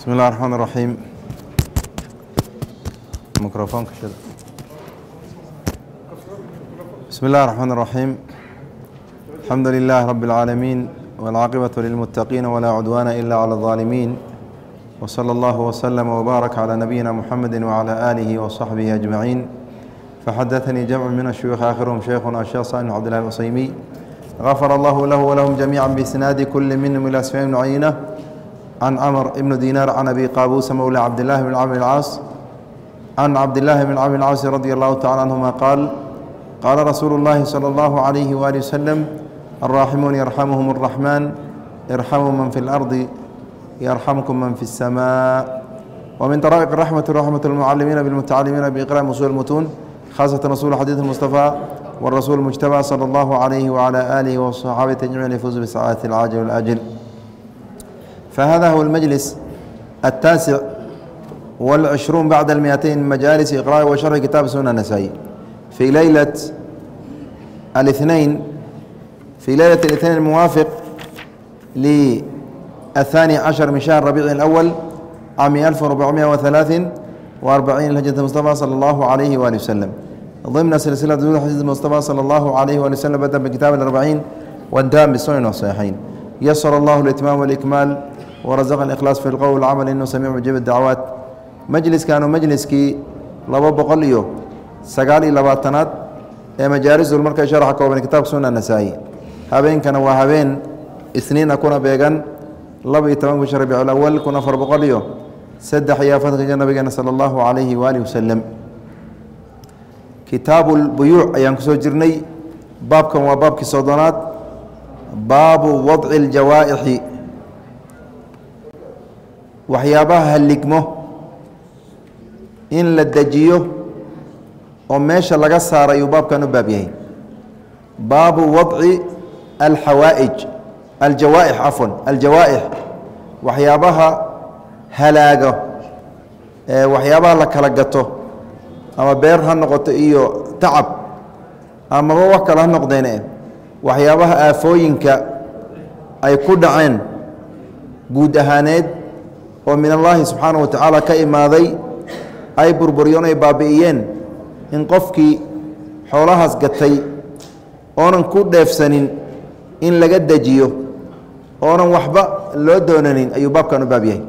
bismi illah raxmaan raxiim mikrofoonka shida bismi illahi raxmaan raxiim alxamdu lilahi rabi اlcaalamiin wاlcaaqibatu lilmuttaqiina walaa cudwaana ila cala اlظaalimiin wsala allahu wslama wbaarak calaa nabiyina muxamedi wacala aalihi wasaxbihi ajmaciin faxadatanii jamcu min ashuyuukhi aakhiruhum sheykhuna sheekh saan ibn cbdillahi usaymiy gafara allahu lahu walahum jamiica biisnaadi kuli minhum ila sfyan ibn can camr ibn dinar can abi qaabuusa mowla cabdillahi bn camr caas can cabdillaahi bn camr caasi radi allahu tacala canhuma qaal qaala rasuulu llaahi salى اllahu عalayhi waali wasalam alraaximuun yarxamuhum اraxmaan irxamuu man fi اlardi yarxamkum man fi اsama wmin daraa'iq raxmati raxmat اlmucalimiina bilmutacalimiina biiqra'i usuul mutuun khaasatan rasuul xadiid mustafaa warasuul mujtabaa sala اllahu عalayhi wcala aalihi waصaxaabati ajmaciin yafuuzu bisacaati alcaajil wاlaajil العاجل والآجل فهذا هو المجلس التاسع والعشرون بعد المئتين من مجالس إقراء وشرح كتاب سنة النسائي في ليلة الاثنين في ليلة الاثنين الموافق للثاني عشر من شهر ربيع الأول عام 1443 لهجة المصطفى صلى الله عليه وآله وسلم ضمن سلسلة دول حديث المصطفى صلى الله عليه وآله وسلم بدأ بكتاب الأربعين وانتهى بالسنن والصحيحين يسر الله الإتمام والإكمال warasaqan ikhlaas fi lqowl camal inu samiic mujiib dacwaat majliskaanu majliskii laba boqol iyo sagaal iyo labaatanaad ee majaarisul markay sharaxa kooban kitaabka sunna nasaa-i habeenkana waa habeen isniina kuna beegan laba iyo toban bisha rabiic alawal kun afar boqol iyo saddex iyo fadqiga nabigeena sala allahu calayhi waalihi wasalam kitaabulbuyuuc ayaan ku soo jirnay baabkan waa baabkii soddonaad baabu wadci ljawaaixi waxyaabaha halligmo in la dejiyo oo meesha laga saara ayuu baabkan u baab yahay. Baabu wadci alxawaa'ij aljawaa'ix cafwan aljawaa'ix waxyaabaha halaago waxyaabaha la kala gato ama beer ha noqoto iyo tacab amaba wax kale ha noqdeene waxyaabaha aafooyinka ay ku dhaceen guud ahaaneed oo min allaahi subxaanahu wa tacaala ka imaaday ay burburyoon ay baabi'iyeen in qofkii xoolahaas gatay oonan ku dheefsanin in laga dejiyo oonan waxba loo doonanin ayuu baabkan u baab yahay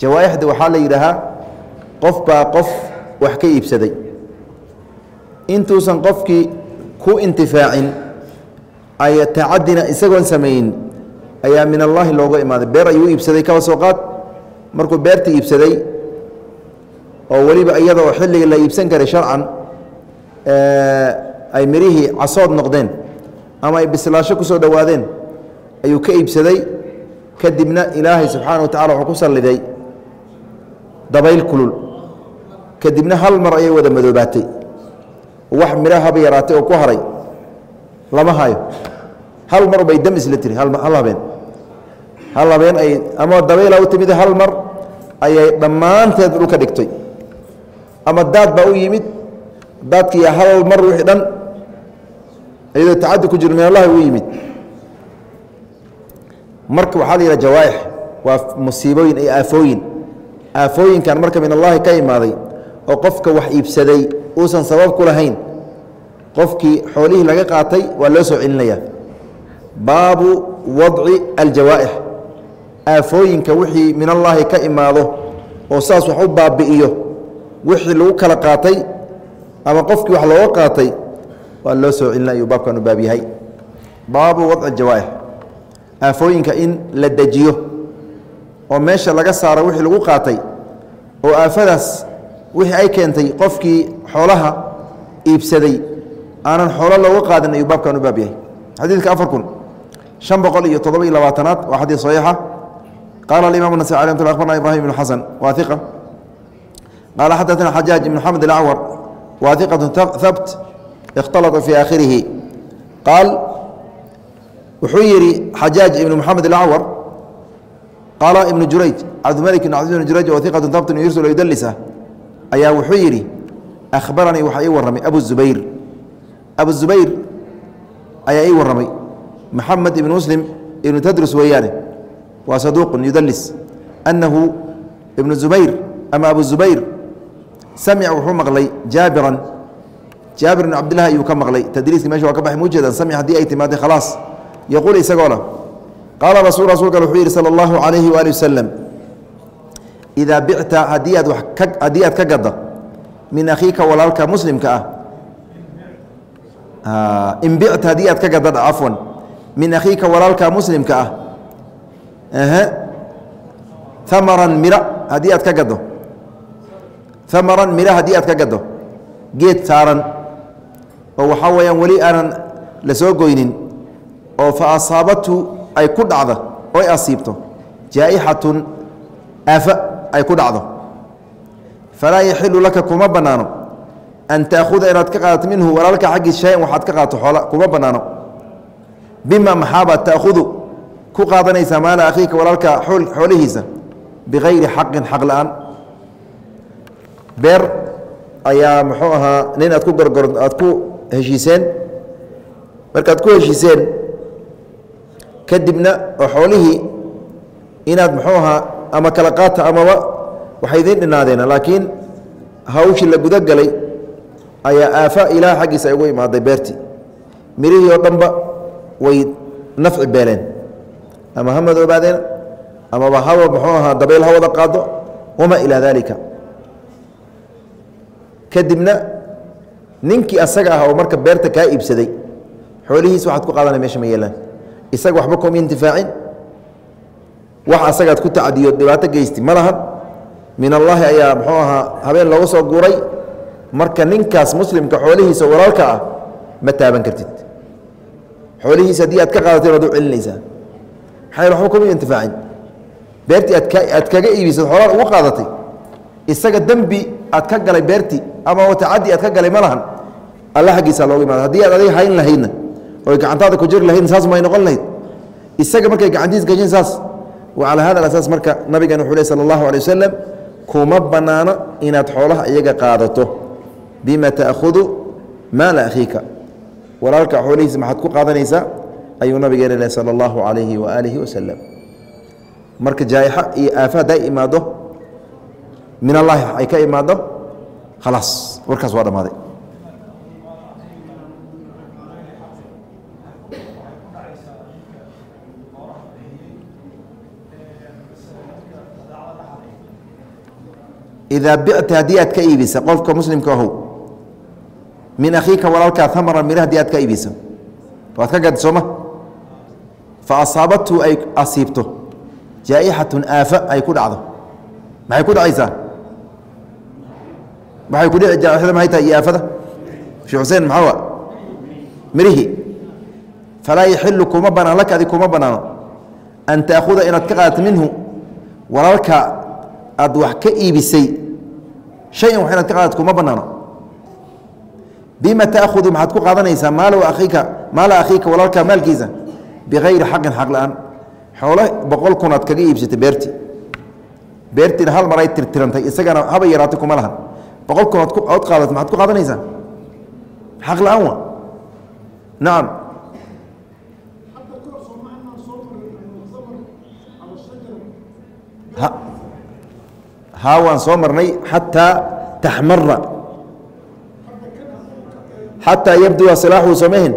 jawaa'ixda waxaa la yidhaahaa qof baa qof wax ka iibsaday. Intuusan qofkii ku intifaacin ay tacadina isagoon samaynin ayaa min allaahi looga imaaday. Beer ayuu iibsaday kaba soo qaad markuu beerta iibsaday oo weliba iyada oo xilliga la iibsan karay sharcan ay mirihii casood noqdeen ama ay bislaasho ku soo dhowaadeen ayuu ka iibsaday. Kadibna ilaahay subxaana wa tacala wuxuu ku salliday dabayl kulul. Kadibna hal mar ayay wada madoobaatay. Wax midho haba yaraatay oo ku haray. Lama hayo hal mar bay dam isla tiri hal habeen hal habeen ay ama dabayla u timid hal mar ayay dhammaanteed dhulka dhigtay. Ama daad baa u yimid daadkiiya hal mar wixii dhan iyadoo tacadi ku jiro min u yimid. Marka waxaa la yidhaha jawaa'ix waa musiibooyin iyo aafooyin. Aafooyinkan marka min allahi ka imaaday oo qofka wax iibsaday uusan sabab ku lahayn qofkii xoolihii laga qaatay waa loo soo celinaya baabu wadci aljawaa'ix aafooyinka wixii min allaahi ka imaado oo saas wax u baabi'iyo wixii lagu kala qaatay ama qofkii wax looga qaatay waa loo soo celina ayuu baabkan u baab baabu wadci jawaa'ix aafooyinka in la dejiyo oo meesha laga saaro wixii lagu qaatay oo aafadaas wixii ay keentay qofkii xoolaha iibsaday aanan xoolo looga qaadin ayuu baabkan u baab yahay. Xadiidka afar kun شhan boqol iyo todoba iyo labaatanaad waa xadiid صaxiixa qaala اimam النasي ي abarna ibrahim بن xasan wa iqa qaala xadaثna xajaaج ibn xamed اlأcwar wa iqaة habt اkhtalطa fي aakhirihi qaal wuxuu yihi xajaaج ibn mxamed اlأcwar qaala ibn jurayj cabdimalik ibn cabd bn jurayj oo iqaة habt yursul ydlisa ayaa wuxuu yidhi akhbaranii waxaa ii warramay abu zubayr abu zubayr ayaa ii warramay maxamed ibn muslim ibnu tadrus weeyaane waa saduuqun yudalis annahu ibnu zubayr ama abu zubayr samica wuxuu maqlay jaabiran. Jaabir bn cabdillahi ayuu ka maqlay. Tadriiskii meesha waa ka baxay muujeedan samic haddii ay timaadday khalaas. Yaquul isagoo lah qaala rasul rasuulkan wuxuu yidhi sala allahu calayhi waali wasalam idaa bicta haddii aad haddii aad ka gadda min akhiika walaalka muslimka ah in bicta haddii aad ka gadda cafwan min akhiika walaalka muslimka ah amaran mira haddii aad ka gaddo. Amaran mira haddii aad ka gaddo. Geed saaran oo waxaa weeyaan weli aanan la soo goynin oo fa asaabatu ay ku dhacda oo ay asiibto. Jaa'ixatun aafa ay ku dhacdo. Falaa yaxilu laka kuma bannaano. An taakhuda inaad ka qaadato minhu walaalka xaggiis shayan waxaad ka qaadato xoola kuma bannaano. Bima maxaabaad taakhudu ku qaadanaysaa maala akhiika walaalka xoolihiisa bikayri xaqin xaq la'aan. Beer ayaa muxuu ahaa nin aad ku gorgor aad ku heshiiseen. Markaad ku heshiiseen kadibna oo xoolihii inaad muxuu ahaa ama kala qaata amaba waxay idiin dhinaadeena laakiin hawshii la guda galay ayaa aafa ilaah xaggiisa ay ugu imaaday beertii. Mirihii oo dhanba way nafci beeleen ama ha madoobaadeen amaba haba muxuu ahaa dabayl ha wada qaado wamaa ilaa daalika kadibna ninkii asaga ah oo marka beerta kaa iibsaday xoolihiis waxaad ku qaadana meesha ma yeelaan. Isaga waxba kuma intifaacin. Wax asagaad ku tacdiyo dhibaato geysti ma lahan. Min allaahi ayaa muxuu ahaa habeen looga soo guuray. Marka ninkaas muslimka xoolihiisa walaalka ah ma taaban kartid. Xoolihiisa haddii aad ka qaadateen waad u celinaysaa maxaa waxba kuma intifaacin. Beertii aad ka aad kaga iibisad xoolaad ugu qaadatay isaga dembi aad ka galay beertii ama tacadi aad ka galay ma lahan. Alla xaggiisa looga imaada haddii aad adiga hayn lahaydna oy gacantaada ku jiri lahaydna saas may noqon lahayd. Isaga markay gacantiis gashin saas calaa hada asaas marka nabigan wuxuu leh sala allahu alay wasalam kuma bannaano inaad xoolaha iyaga qaadato. Bima ta'khudu maala akhiika. Walaalka xoolihiisa maxaad ku qaadanaysaa ayuu nabigeena leh sala allahu calayhi waaalihi wasalam marka jaa'ixa iyo aafa hadday imaado min allaahi ay ka imaado khalaas warkaas waa dhammaaday. Idaa bicta haddii aad ka iibisa qofka muslimka ahow min akhiika walaalkaa amaran mira haddii aad ka iibisa waad ka gadi sooma fa asaabathu ay asiibto jaa'ixatun aafa ay ku dhacdo maxay ku dhacaysaa waxay ku dhici jaaixada maxay tahay iyo aafada sheekh xuseen maxaa mirihii falaa yaxilu kuma banaan laka adi kuma bannaano an taakhuda inaad ka qaadato minhu walaalka aad wax ka iibisay shayan wax inaad ka qaadato kuma bannaano bima taakhudu maxaad ku qaadanaysaa maala akhiika maala akhiika walaalka maalkiisa bikayri xaqin xaq la'aan xoolo boqol kun kaga iibsatay beertii beertiina hal mar ay tirtirantay isagana haba yaraatay kuma lahan boqol kun ood qaadat maxaad ku qaadanaysaa xaq la'aan wa nacam haa waan soo marnay xataa taxmara xataa yabduwa silaaxuu somahin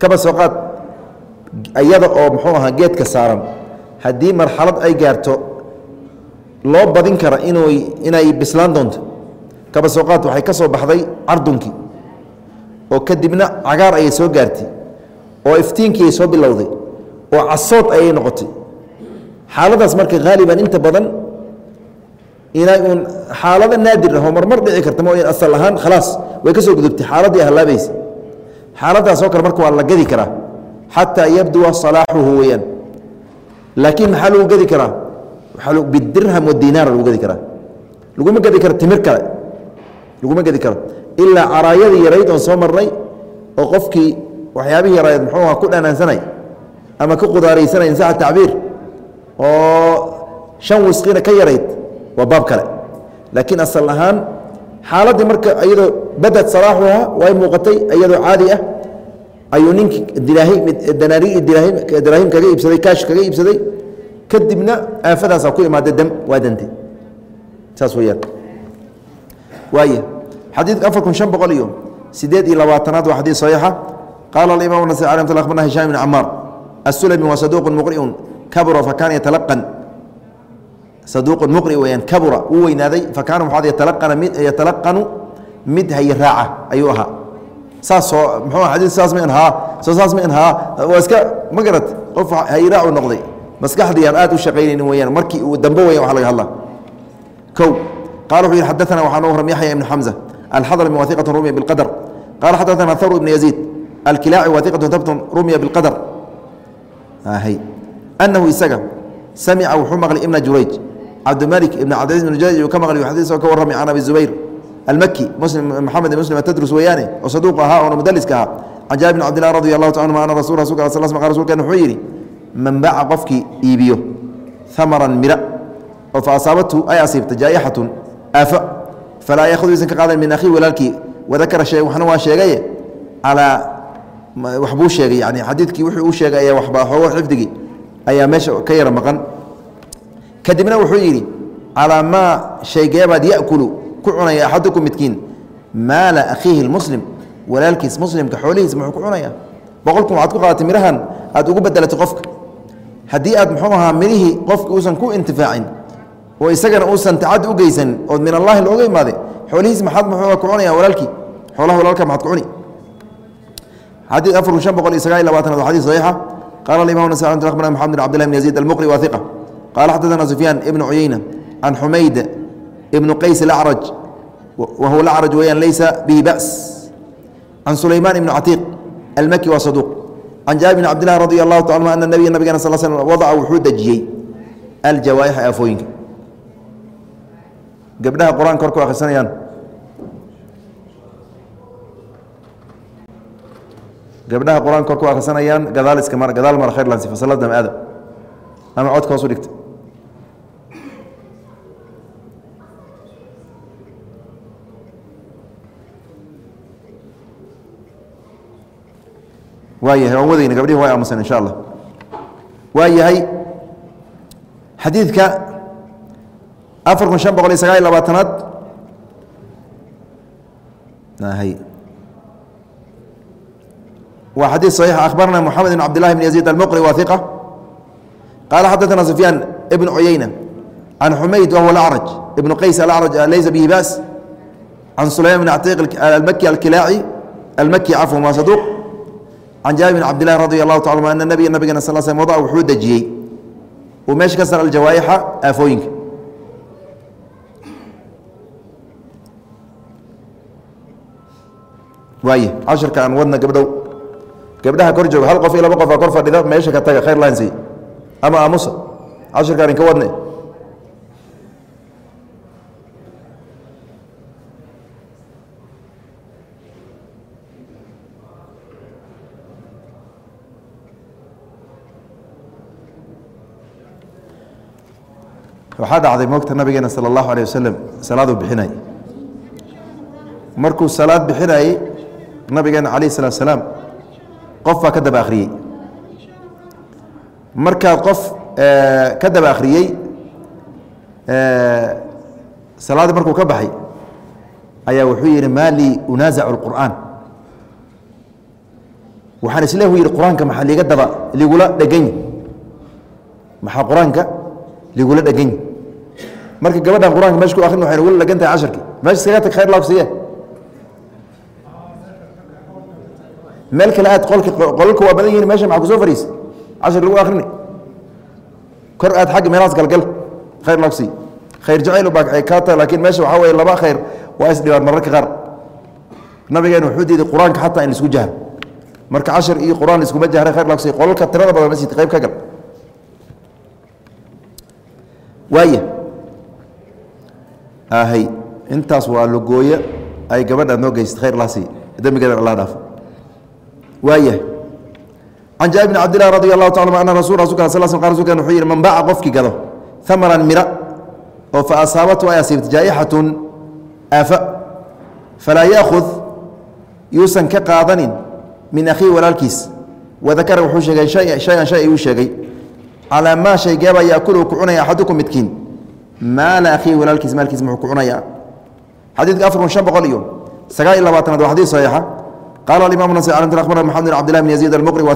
kaba soo qaad iyada oo muxuu ahaa geedka saaran. Haddii marxalad ay gaarto loo badin kara inu inay bislaan doonto. Kaba soo qaad waxay ka soo baxday cardunkii oo kadibna cagaar ayay soo gaartay oo iftiinkii ay soo bilowday oo casood ayay noqotay. Xaaladaas marka haaliban inta badan inay uun xaalado naadir ah oo marmar dhici karta mooya asal ahaan khalaas way ka soo gudubtay xaaladdii hallaabaysa xaaladaasoo kale marka waa la gadi karaa xataa yabduwa salaaxuhu weyaan laakiin maxaa lagu gedi karaa? Bidirham wadinaar lagu gedi karaa. Laguma gedi karo timir kale. Laguma gedi karo. Ilaa caraayadii yarayd oon soo marnay oo qofkii waxyaabihii yarayd muxuu aha ku dhanaansanay ama ka qudaaraysanay insaxa tacbiir oo shan wisqina ka yarayd waa baab kale. Laakiin asal ahaan xaaladdii marka iyadoo badad salaaxuha way muuqatay iyadoo caadi ah. Ayuu ninkii daraahim kaga iibsaday kaash kaga iibsaday. Kadibna aafadaasaa ku imaada dam waa dante. Saas weyaan waay xadiidka afar kun شhan boqol iyo sideed iyo labaatanaad waa xadiid صaxiixa qaala aimam nas abarna hisham bn camaar asulami waa saduq muqriun kabura fakana yatalaqan saduuq muqri weyaan kabura wuu weynaaday fakaana muxuu yatalaqanu mid hayaraaca ayuu ahaa saasoo muxuu xadiis saas ma inhaa soo saas ma inhaa waa iska ma garat qof hayaraacu noqday maskaxdii aan u shaqaynaynin weyaan markii uu dambe weyan wax laga hadlaa kow qaala wuxuu yidhi xadaana waxaa noo waram yaxya ibnu xamza alxadlmi wahiqatu rumya bilqadar qaala xadaana haru ibnu yaziid alkilaaci wahiqatu tabtun rumya bilqadar anahu isaga samica wuxuu maqlay ibna jurayj cabdimalik ibn cabdilaiz ibn jurayj uu ka maqlay xadiis oo ka warramay can abi zubayr almaki muslim maxamed muslim atadrus weeyaane oo saduuq ahaa oona mudaliska ahaa. Can jaabir bn cabdillah radi allahu ta anhuma ana rasul rasulka sal sl rsulkan wuxuu yidhi man baca qofkii iibiyo hamaran mira oo fa asaabathu ay asiibta jaa'ixatun aafa falaa yakhud isan ka qaadan min akhihi walaalkii. Wadakara shay waxna waa sheegaye calaa wax buu sheegay yani xadiidkii wuxuu uu sheegay ayaa waxba xoogo xifdigii ayaa meesha ka yara maqan kadibna wuxuu yidhi calaa maa shaygeebaad yakulu? Ku cunaya axadukum midkiin. Maala akhiihi lmuslim walaalkiis muslimka xoolihiis muxuu ku cunaya. Boqolkun waxaad ku qaadatay mirahan aad ugu bedelatay qofka. Haddii aad muxuu ahaa mirihii qofki uusan ku intifaacin oo isagana uusan tacadi u geysanin ood min allahi looga imaade xoolihiis maxaad muxuu ku cunaya walaalkii? Xoolaha walaalka maxaad ku cuni. Xadiid afar kun shan boqol iyo sagaal iyo labaatanaad waa xadiid saxiixa qala alimam nas akhbarana maxamed bin abdillah bn yaziid almuqri wa hiqa qala xadaثana sufyaan ibnu cuyeyna can xumayd ibnu qays alacraj wa huwa alacraj weeyaan laysa bihi ba's can sulaymaan ibni catiiq almaki waa saduuq can jaabir bn cabdillahi radi allahu ta anhu ana nabiya nabigana sal sl wadaca wuxuu dejiyey aljawaa'ixa aafooyinka gabdhaha qur'aanka kor ku akhrisanayaan gabdhaha qur'aanka kor ku akhrisanayaan gadaal iska gadaal mar khayr lansi fasalada aada ama codka hoos u dhigta waayahay waan wadayna gabdhihi waa aamusan insha allah waa yahay xadiidka afar kun shan boqol iyo sagaal iyo labaatanaad waa xadiid صaxiix akhbarana moxamed ibn cabd llahi bn yaziid almuqri wa hiqa qaala xadaثana sufyaan ibn cuyeyna can xumayd wahuwa alacraj ibnu qays alacraj laysa bihi ba's can sulayman bn catiiq almaki alkilaaci almaki cafwan waa saduuq can jaabir bn cabdillahi radi allahu taala anhu ana nabiya nabigana sal slm wadaca wuxuu dejiyey uu meesha ka sar aljawaa'ixa aafooyinka waay cashirka aan wadna gabdhow gabdhaha kor jooga hal qof iyo laba qofa kor fadhida meesha ka taga khayr laansi ama aamusa cashirkaan inka wadne waxaa dhacday moogta nabigeena sal allahu aleh wasalam salaaduu bixinay. Markuu salaad bixinayey nabigeena calayh salaat salaam qof baa ka daba akhriyey. Markaad qof eh, ka daba akhriyey eh, salaaddii markuu ka baxay ayaa wuxuu yidhi maa unaazacu اlqur'aan waxaan isleehu yidhi qur'aanka maxaa liga daba ligula dheganyi maxaa qur'aanka ligula dheganyi marka gabadhan qur'aanka meesha ku akrin waxay nagula dhegan tahay casharkii meesha iskaga tag khayr laabsiye meel kale aad qolka qolalka waa badan yihiin meesha maa ku soo fariis cashar lagu akrini kor aad xagga meelahaas galgal. Khayr laabsi khayr jacayl baa kaa tahay lakiin meesha waxaa weye laba khayr waa isdhibaan mararka qaar. Nabigeena wuxuu diiday qur'aanka xataa in la isku jahro marka cashar iyo qur'aan iskuma jahray khayr laabsi qolalka tirada badan masjid qayb ka gal. Waaya ahay intaas waa logooye ay gabadha noo geystay khayr laasi. Dembigeeda allah dhaafo waayah can jaabir bn cabdillahi radi allahu taala ana rasul rasulka sal sl rasulkan wuxuu yihi man baca qofkii gado amaran mira oo fa asaabatu ay asiibta jaa'ixatun aafa falaa yaakhud yuusan ka qaadanin min akhiihi walaalkiis. Wadakara wuxuu sheegay shay-an shay ayuu sheegay. Calaa maa shaygeeba yaakulu ku cunaya axadukum midkiin maala akhiihi walaalkiis maalkiis muxuu ku cunayaa. Xadiidka afar kun shan boqol iyo sagaal iyo labaatanaad waa xadiid saxiixa. Qaala alimamu nasir calamt akhbarna maxamed bin cabdillahi bn yaziid almuqri wa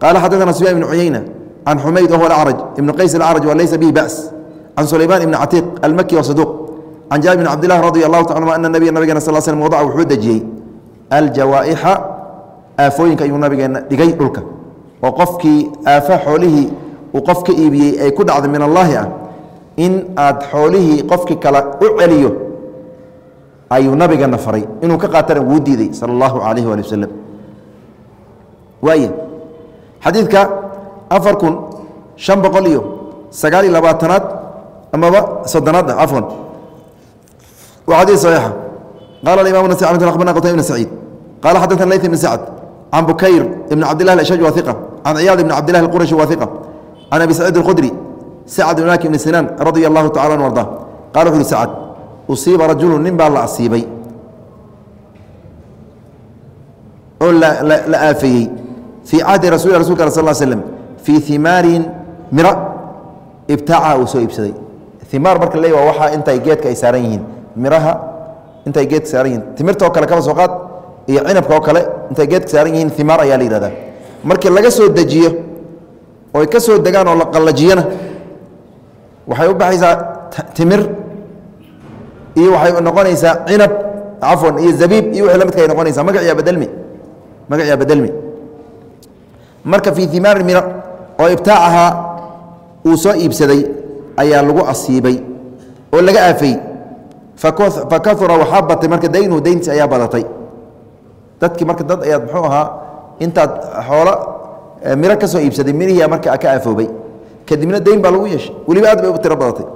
qaala xadaثana sufyaan ibn cuyeyna can xumayd wahuwa alacraj ibn qays alacraj wa bihi ba's can sulaymaan ibni catiiq almaki wasaduuq can jaabir bn cabdillahi radi allahu taala anhu nabiya nabigena sal slm wadaca wuxuu dejiyey. Aljawaa'ixa aafooyinka ayuu nabigeena dhigay dhulka oo qofkii aafa xoolihii uu qof ka iibiyey ay ku dhacday min allaahi ah in aad xoolihii qofkii kale u celiyo ayuu nabigana faray inuu ka qaatana wuu diiday sal allahu calayhi waali wasalam waaya xadiidka afar kun shan boqol iyo sagaal iyo labaatanaad amaba soddonaad ah cafwan waa xadiid saxiixa qala alimamu nas akhbarna qutayb ibn saciid qala xadaثna layth ibn sacd can bukayr ibn cabdilah ashaj wa iqa can ciyaad ibn cabdilah اqurashi wa iqa can abi saciid اlkhudri sacd ibn malik ibn sinaan radia allahu tacala an arda qala wuxu uhi sacd usiiba rajulu nin baa la asiibay oo la aafeeyey fii cahdi rasul rasulka sal slm fii himaarin mira ibtaacaha uu soo iibsaday imaar marka le waa waxaa intay geedka ay saaran yihiin. miraha intay geedka saaran yihiin. timirta oo kale kaba soo qaad iyo cinabka oo kale intay geedka saaran yihiin. imaar ayaa la yihahdaa markii laga soo dejiyo oy ka soo degaan oo la qallajiyana waxay u baxaysaa timir iyo waxay noqonaysaa cinab cafwan iyo zabiib iyo wixii la ay noqonaysaa. Magaciyaa bedelmi magaciyaa bedelmi marka fii himaarin mira oo ibtaacahaa uu soo iibsaday ayaa lagu asiibay oo laga aafay. Fakahura waxaa batay marka daynuhu dayntiis ayaa badatay. Dadkii marka dad ayaad muxuu ahaa intaad xoolo miro ka soo iibsaday mirihiia marka ka aafoobay kadibna dayn baa lagu yeeshay. Weliba aad bay u tiro badatay.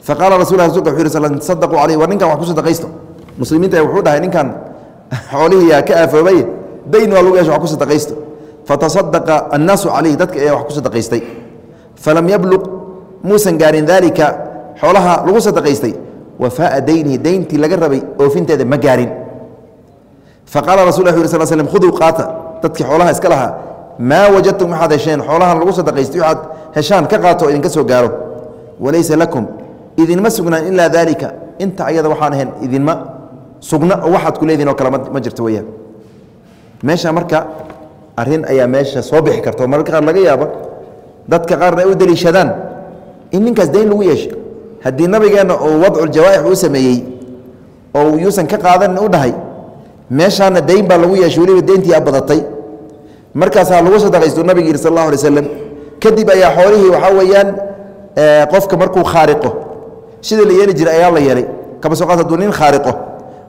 Faqaala rasul sal sadaquu calayh war ninkan wax ku sadaqaysto. Muslimiinta wuxuu dhahay ninkan xoolihiiyaa ka aafoobay dayn waa lagu yeesha wax ku sadaqaysto. Fatasadaqa annaasu calayhi dadka ayaa wax ku sadaqaystay. Falam yabluq muusan gaarin daalika xoolaha lagu sadaqaystay. Wafaaa daynihi dayntii laga rabay oofinteeda ma gaarin. Faqaala rasul yh sl slm khuduu qaata dadkii xoolaha iska lahaa. Maa wajadtum waxaad hesheen xoolahan lagu sadaqaystay waxaad heshaan ka qaato idinka soo gaaro. Walaysa lakum idinma sugnaan ilaa daalika. Inta ayada waxaan ahayn idinma sugna oo waxaad ku leedihin oo kale ma jirto weyaan meesha marka arrin ayaa meesha soo bixi karta oo mararka qaar laga yaabo dadka qaarna ay u deliishadaan in ninkaas dayn lagu yeeshay haddii nabigeenna uu wadculjawaaix uu sameeyey oo yuusan ka qaadanin u dhahay meeshaana dayn baa lagu yeeshay weliba dayntii a markaasaa lagu sadaqaystu nabig yihi sal allahu alay slam kadib ayaa xoolihii waxaa weeyaan qofka markuu khaariqo sida la yeeli jiray ayaa la yeelay. Kaba soo qaad haduu nin khaariqo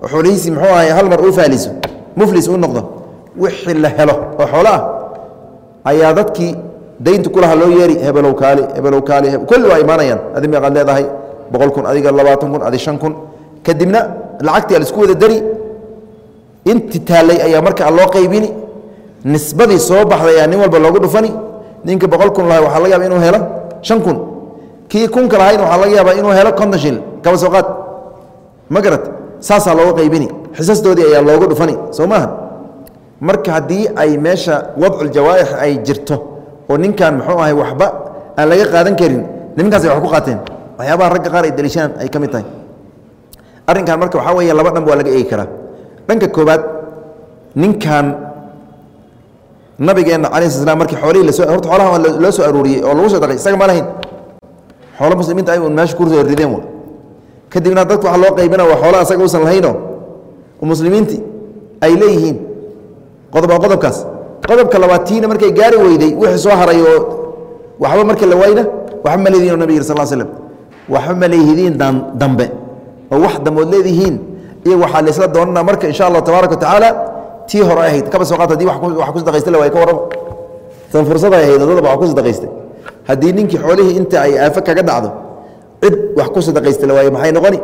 oo xoolihiisii muxuu ahay hal mar uu faaliso muflis uu noqdo wixii la helo oo xoolo ah ayaa dadkii daynta kulaha loo yeeri hebelow kaali hebelow kaali kulli waa imaanayaan. Adi meeqaad leedahay boqol kun adiga labaatan kun adi shan kun. Kadibna lacagtii a la isku wada dari inti taallay ayaa marka loo qaybini nisbadii soo baxday ayaa nin walba loogu dhufani ninka boqol kun lahay waxaa laga yaaba inuu helo shan kun. Kii kunka lahayn waxaa laga yaabaa inuu helo konton shil. Kaba soo qaad. Ma garat saasaa looga qaybini. Xisastoodii ayaa loogu dhufani. Soo maaha marka haddii ay meesha wadculjawaaix ay jirto oo ninkan muxuu ahay waxba aan laga qaadan karin nimankaasay wax ku qaateen waxyaabaha ragga qaar ay daliishaan ay ka mid tahay. Arrinkan marka waxaa weeye laba dhanba waa laga eegi karaa. Dhanka koobaad ninkan nabigeenna cala sl slam markii xoolihii la soo horta xoolaha loo soo aruuriyey oo lagu soo daqay isaga ma lahayn. Xoolo muslimiinta ay un meesha ku soo rideen wa kadibna dadku waxa loo qaybina waa xoolo asaga uusan lahaynoo muslimiintii ay leeyihiin. Qodob waa qodobkaas. Qodobka labaad markay gaari weyday wixii soo haray oo waxba marka la wayna waxba ma leedihin o nabig yiri sal slam waxba ma leeyihidiin dambe. Oo wax dambood leedihiin iyo waxaa laysla doonana marka insha allahu tabaaraka wa tii hore ahayd kaba soo qaata haddii wax ku sadaqaysta la waay ka warrama tan fursaday ahayd dadaba wax ku sadaqaystay. Haddii ninkii xoolihii inta ay aafo kaga dhacdo cid wax ku sadaqaysta la waaye maxay noqoni?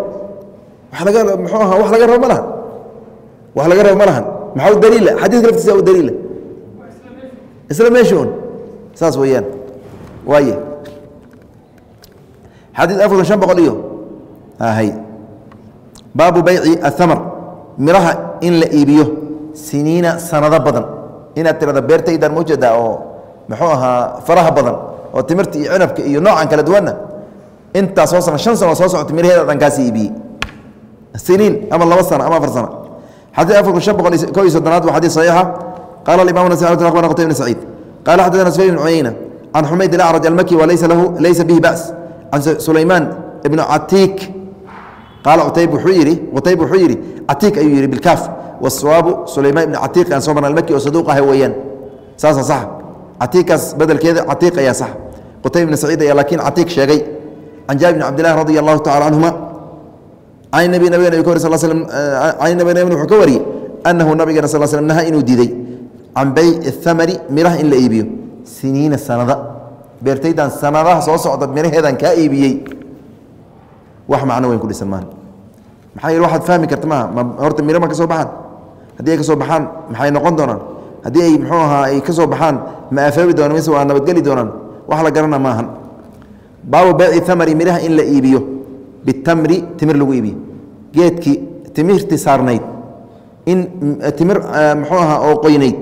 Wax laga muxuu ahaa wax laga rabo ma lahan. Wax laga rabo ma lahan. Maxaa u daliila? Xadiiska laftiisa u daliila? Isla meesha un saas weeyaan. Waaye. Xadiid afar shan boqol iyo hay baabu bayci ahamar miraha in la iibiyo siniina sanado badan. Inaad tirada beertaydan maujeedaa oo muxuu ahaa faraha badan oo timirta iyo cinabka iyo noocan kala duwanna intaas soo sana shan sano soo socota miraheeda dhan kaasi iibiyey siniin ama laba sano ama afar sano. Xadii afar kun shan boqol ko iyo soddonaad waa xadiis saxiixa. Qaala alimam nas akhbarna qutayb bn saciid. Qaala xaddathana sufyan bn cuyayna can xumayd alacraj almaki walaysa lahu laysa bihi ba's can sulaymaan ibn catiik qaala utayb wuxuu yidhi qutayb wuxuu yidhi catiik ayuu yidhi bilkaaf wasawaabu sulaymaan ibn catiiq aan soo marna almaki oo saduuq ah weeyaan saasa saxa catiikaas bedelkeeda catiiq ayaa sax qutayb ibn saciid ayaa laakiin catiiq sheegay can jaabir bn cabdillahi radi allahu tacala canhuma can nabi nabigena ka wari sal slm can nabi nabigena wuxuu ka wariyey annahu nabigeena sal slm naha inuu diiday can bayci thamari miraha in la iibiyo siniina sanada beertaydan sanadaha soo socda miraheedan kaa iibiyey wax macno weyn ku dhisan maaha maxaa yeele waxaad fahmi karta maaha ma horta miro ma ka soo baxaan haddii ay ka baxaan maxay noqon doonaan? Haddii ay muxuu ahaa ay ka baxaan ma aafaabi doonaan mise waa nabadgeli doonaan? Wax la garana maahan. Baabu bayci thamari miraha in la iibiyo. Bitamri timir lagu iibiyo. Geedkii timirti saarnayd. In timir muxuu ahaa oo qoynayd.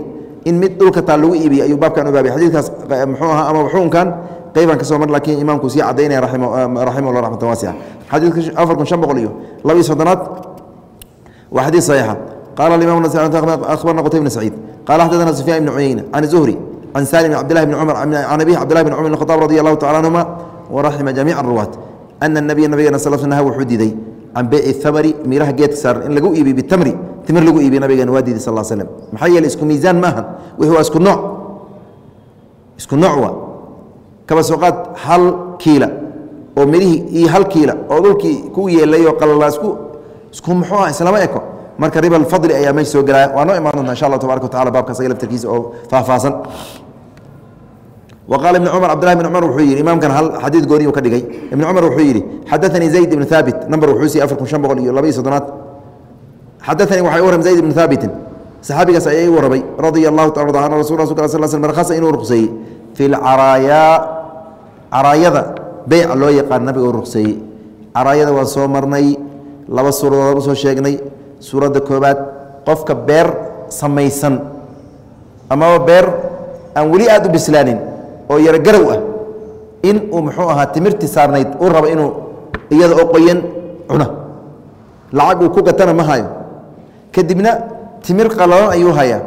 In mid dhulka taa lagu iibiyo ayuu baabkan u baabay xadiidkaas muxuu ahaa ama xukunkan qeybaan ka mar lakiin imaamku sii cadaynaya raximah raxmatan waasica xadiidka afar kun shan boqol iyo laba soddonaad waa xadiid saxiixa qala alimam akhbarna qutayb bn saciid qala xaddathana sufyan ibn cuyeyna can zuhri can salim bn cabdillahi bn cumar can abihi cabdillahi bn cumar bn khataab radi allahu tacala anhuma waraxima jamiica aruwaat ana nabiya nabigena sal sl naha wuxuu diiday can beyci thamari miraha geedka saaran in lagu iibiyo bitamri timir lagu iibiyo nabigeena waa diiday sal slm maxaa yeele isku miisaan maahan wixii waa isku nooc isku nooc waa kaba soo qaad hal kiila oo mirihii iyo hal kiila oo dhulkii ku yeelay oo qalalaa isku isku muxuu ah islama eko marka riba alfadli ayaa meesha soo gelaya waa noo imaan doonta insha allah tabaraka wa tacala baabka asaga laftarkiisa oo faahfaahsan وqال بن cمر cبدلله بن cمر wuxuu yihi imaamkan hal xadiid gooniyu ka dhigay iبن cمر wuxuu yihi xadaثnii زayd بن ثاaبت number wuxuu siiyey afar kun شhan boqol iyo laba iyo soddonaad xadaثanii waxay u warram زayd بن ثاaبitin saxaabigaas ayaa ii warramay radia الlahu taala an rasul rasulk sl sl markhasa inuu ruqseeyey fi lcaraayaa caraayada beyca loo yaqaan nabiga u ruqseeyey caraayada waan soo marnay laba suuradood usoo sheegnay suuradda koobaad qofka beer samaysan amaba beer aan weli aad u bislaanin oo yaro garow ah in uu muxuu ahaa timirtii saarnayd uu rabo inuu iyada oo qoyan cuna lacag uu ku gatana ma hayo. Kadibna timir qalalan ayuu hayaa.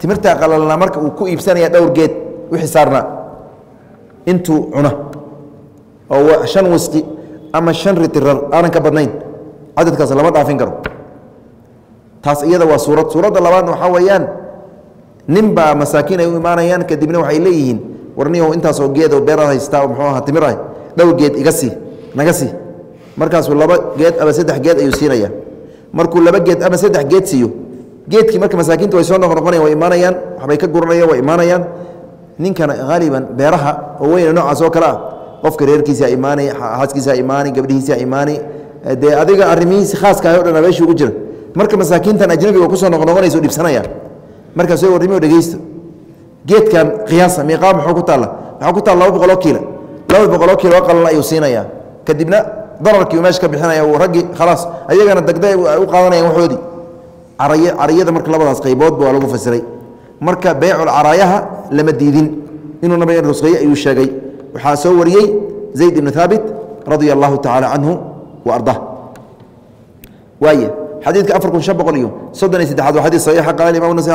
Timirtaa qalalana marka uu ku iibsanaya dhowr geed wixii saarnaa intuu cuna oo shan wasqi ama shan ritirar aanan ka badnayn. Cadadkaas lama dhaafin karo taas iyada waa suurad. Suuradda labaadna waxaa weeyaan nin baa masaakiin ay u imaanayaan kadibna waxay leeyihiin warniyahu intaasoo geedoo beeraad haystaa oo muxuu aha timir ah geed iga sii naga sii. Markaasuu laba geed ama saddex geed ayuu siinaya markuu laba geed ama saddex geed siiyo geedkii marka masaakiinta way soo noqnoqonayan way imaanayaan waxbay ka guranayaan way imaanayaan. Ninkana haaliban beeraha oo weyna noocaas oo kale ah qofka reerkiisa imaani xaaskiisa imaani gabdhihiisa imaani dee adiga arrimihiisi khaaska ah o dhan meeshii ugu jira marka masaakiintan ajnabiga ku soo noqnoqonayso dhibsanaya. Markaas way warrimo dhegeysta geedkan qiyaasa miiqaa muxuu ku taalla waxaa ku taalla laba boqoloo kiila laba boqoloo kiila oo qalan ayuu siinayaa. Kadibna dararkii uu meesha ka bixinaya uu raggii khalaas ayagana degda u qaadanayaan waxoodii caray carayada marka labadaas qayboodba waa lagu fasiray. Marka beycul lama diidin. Inuu nabiga rusqeeye ayuu sheegay. Waxaa soo wariyey zayd ibnu haabit radia allahu tacaala canhu wa ardah waaya xadiidka afar kun shan boqol iyo soddon iyo saddexaad waa xadiis saxiixa qaala imam nas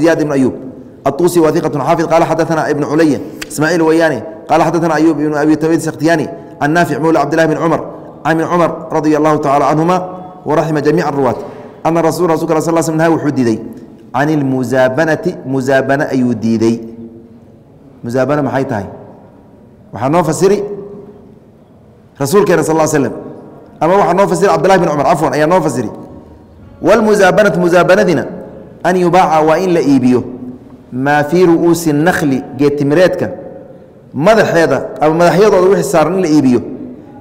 ziyaad ibn ayub الطuسي وثiqة xافظ qال xadثna iبن culya ismاعيل weyاni qال xadثna أyوب بن أbي تmيd سkhtiyاni عن نافع mولى cبد لله بن cمر عن بن cمر رضي الله taعالى عنهuma وraحima جميع الرواaة أنa رasuل رsulk صل sم نh wuxuu diiday can الmuزaaبanaةi muزaabana ayuu diiday muزaabana maxay tahay waxaa noo fasiri rasuulkeena sal sلم ama waxaa noo fasiri cبd للhi بن cمر cafwan ayaa noo fasiri wاlmusaabanat musaabanadina an yubaaca waa in la iibiyo maa fii ru'uusi اnakli geetimireedka madaxeeda ama madaxyadooda wixii saaran in la iibiyo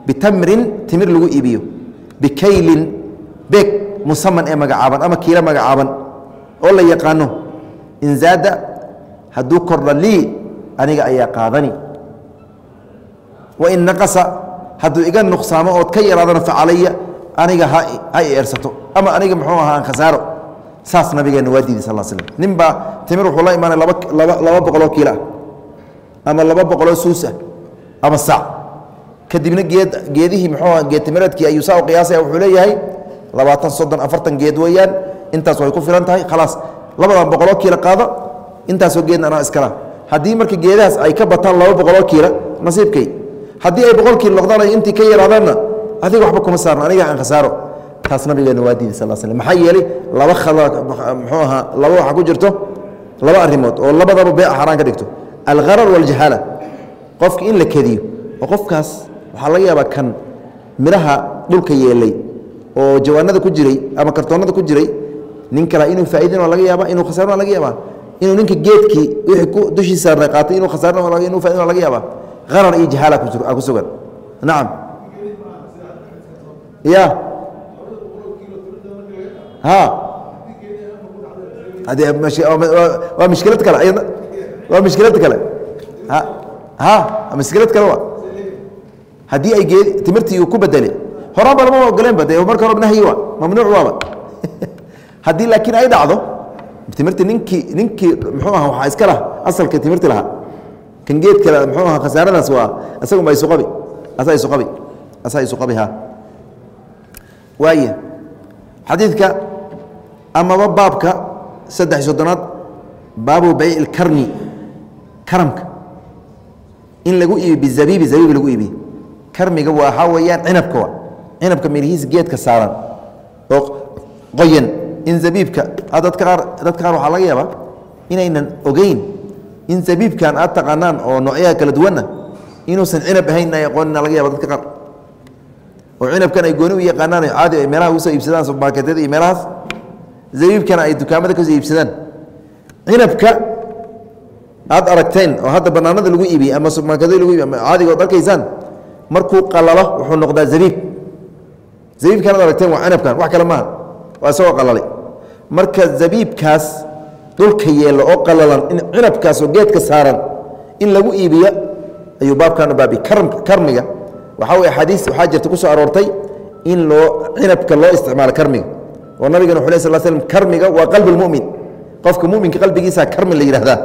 bitamrin timir lagu iibiyo bikaylin beeg musaman ee magacaaban ama kiilo magacaaban oo la yaqaano in zaada hadduu kordha lii aniga ayaa qaadani wain naqasa hadduu iga nuqsaamo ood ka yaraadana facalaya aniga ha i eersato ama aniga muxuu ahaa khasaaro. Saas nabigeena waa diiday sal slm nin baa timir wuxuu la imaanay laba boqoloo kiilo ama laba boqoloo suus ama sac kadibna geed geedihii muxuu geed timireedkii ayuu saa u qiyaasaya wuxuu leeyahay labaatan soddon afartan geed weeyaan intaas way ku filan tahay khalaas. Labadan boqoloo kiilo qaado intaasoo geedna anaa iskala haddii marka geedahaas ay ka bataan laba boqoloo kiilo nasiibkay. Haddii ay boqol noqdaan ay intii ka yaraadaanna adiga waxba kuma saarno aniga aan khasaaro taas nabigeena waa diiday sal slm maxaa yeelay laba muxuu ahaa laba waxaa ku jirto laba arrimood oo labadaba beeca xaraan ka dhigto. Algharar waljahaala qofka in la kediyo oo qofkaas waxaa laga yaabaa kan midhaha dhulka yeelay oo jawaanada ku jiray ama kartoonada ku jiray nin kale inuu faaidin waa laga yaaba inuu khasaarin waa laga yaaba inuu ninka geedkii ku dushii saarnay qaatay inuu khasaarin inuu faaidin waa laga yaaba harar iyo jahaala ku sugan. Nacam ya. Ha. Ade waa mishkilad kale waa mishkilad kale ha. Ha mishkilad kale haddii ay geed timirtii ku bedelay horaanba lama ogoleenba de marka hore nahyi wa mamnuuc waaba haddii laakiin ay dhacdo timirti ninkii ninkii muxuu aha waxaa iska lah. Asalka timirti lahaa kan geed kale muxuu aha khasaaradaas waa isagunba isuqabi asaa isuqabi asaa isuqabi ha waaya xadiidka amaba baabka saddex soddonaad baabu bayc ilkarmi karamka. In lagu iibi bizabiibi zabiib lagu iibi. Karmiga waxaa weeyaan cinabka cinabka mirihiis geedka saaran. Oo qoyan in zabiibka dadka qaar dadka qaar waxaa laga yaabaa inaynan ogeyn in zabiibkan aad taqaanaan oo noocyaha kala duwanna inuusan cinab ahayn ay aqoonina laga yaba dadka qaar oo cinabkan ay gooni u yaqaanaan caadi ay meelaha u soo iibsadaan subarkeetyada iyo meelahaas zabiibkana ay dukaamada ka soo iibsadaan. Cinabka aad aragteen oo hadda banaanada lagu iibiyey ama subarkeetada lagu iibiy ama caadiga od arkaysaan markuu qalalo wuxuu noqdaa zabiib zabiibkan ad aragteen waa cinabkan wax kale maaha. Waa isagoo qalalay. Marka zabiibkaas dhulka yeelo oo qalalan in cinabkaasoo geedka saaran in lagu iibiyo ayuu baabkan u baabi karmiga waaa adiis waaa jirta ku soo aroortay in loo cinabka loo isticmaalo karmiga. Oo nabigana wuu sal slam karmiga waa qalbulmumin qofka muminka qalbigiisa karmi la yidhahdaa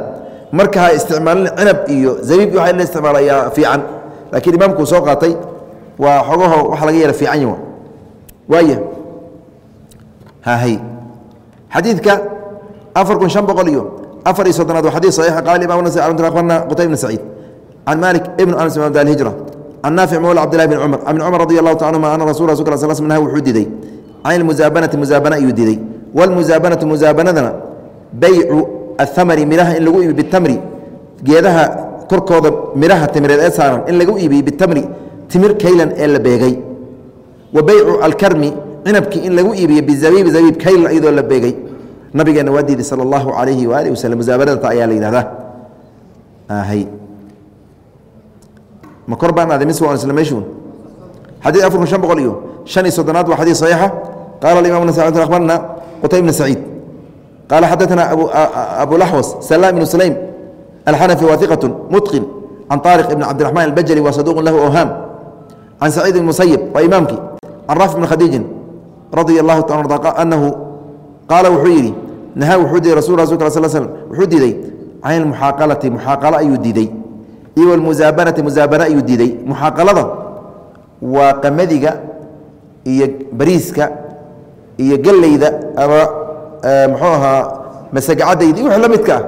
marka ha isticmaalin cinab iyo zabiib waa in la isticmaalo ayaa fiican. Laakiin imaamkuu soo qaatay waa xogaho waxa laga yara fiican waaya haahay xadiidka afar kun an boqol iyo afar iyo soddonaad waa xadii saxiixa qaala imam nas abarna qutay ibn saciid. Can malik ibn anas mdahijra an naafic mawla cbdilahi bn cumar bn cumar radi allahu ta anuma ana rasul rasul sl sl naha wuxuu diiday can ilmusaabanati musaabana ayuu diiday wاlmusaabanatu musaabanadana baycu athamari midhaha in lagu iibiyo bitamri geedaha korkooda midhaha timireed ee saaran in lagu iibiyo bitamri timir kaylan ee la beegay wa baycu alkarmi cinabkii in lagu iibiyo bizabiibi zabiib kaylan iyadoo la beegay nabigeenna waa diiday sal اllahu alayhi waalihi waslm musaabanadata ayaa la yidhahdaa ma kor baan aaday mise waan isla meeshuun xadiid afar kun shan boqol iyo shan iyo soddonaad waa xadiid saxiixa qaala alimam nas akhbarna qutay bn saciid qaala xadaثna abulaxwas salaam ibnu sulaym alxanafi wahiqaة mutqin can طaariq ibn cabdiraxmaan albajali wa saduuq lahu awhaam can saciid ibn musayib waa imaamkii can raafi bn khadiijin radia allahu taala anahu qaala wuxuu yidhi nahaa wuxuu diiday rasul rasulka sl slm wuxuu diiday can ilmuxaaqalati muxaaqalo ayuu diiday iyo walmusaabanati musaabana ayuu diiday. Muxaaqalada waa qamadiga iyo bariiska iyo galleyda ama muxuu ahaa masagacadayda iyo wix la midka ah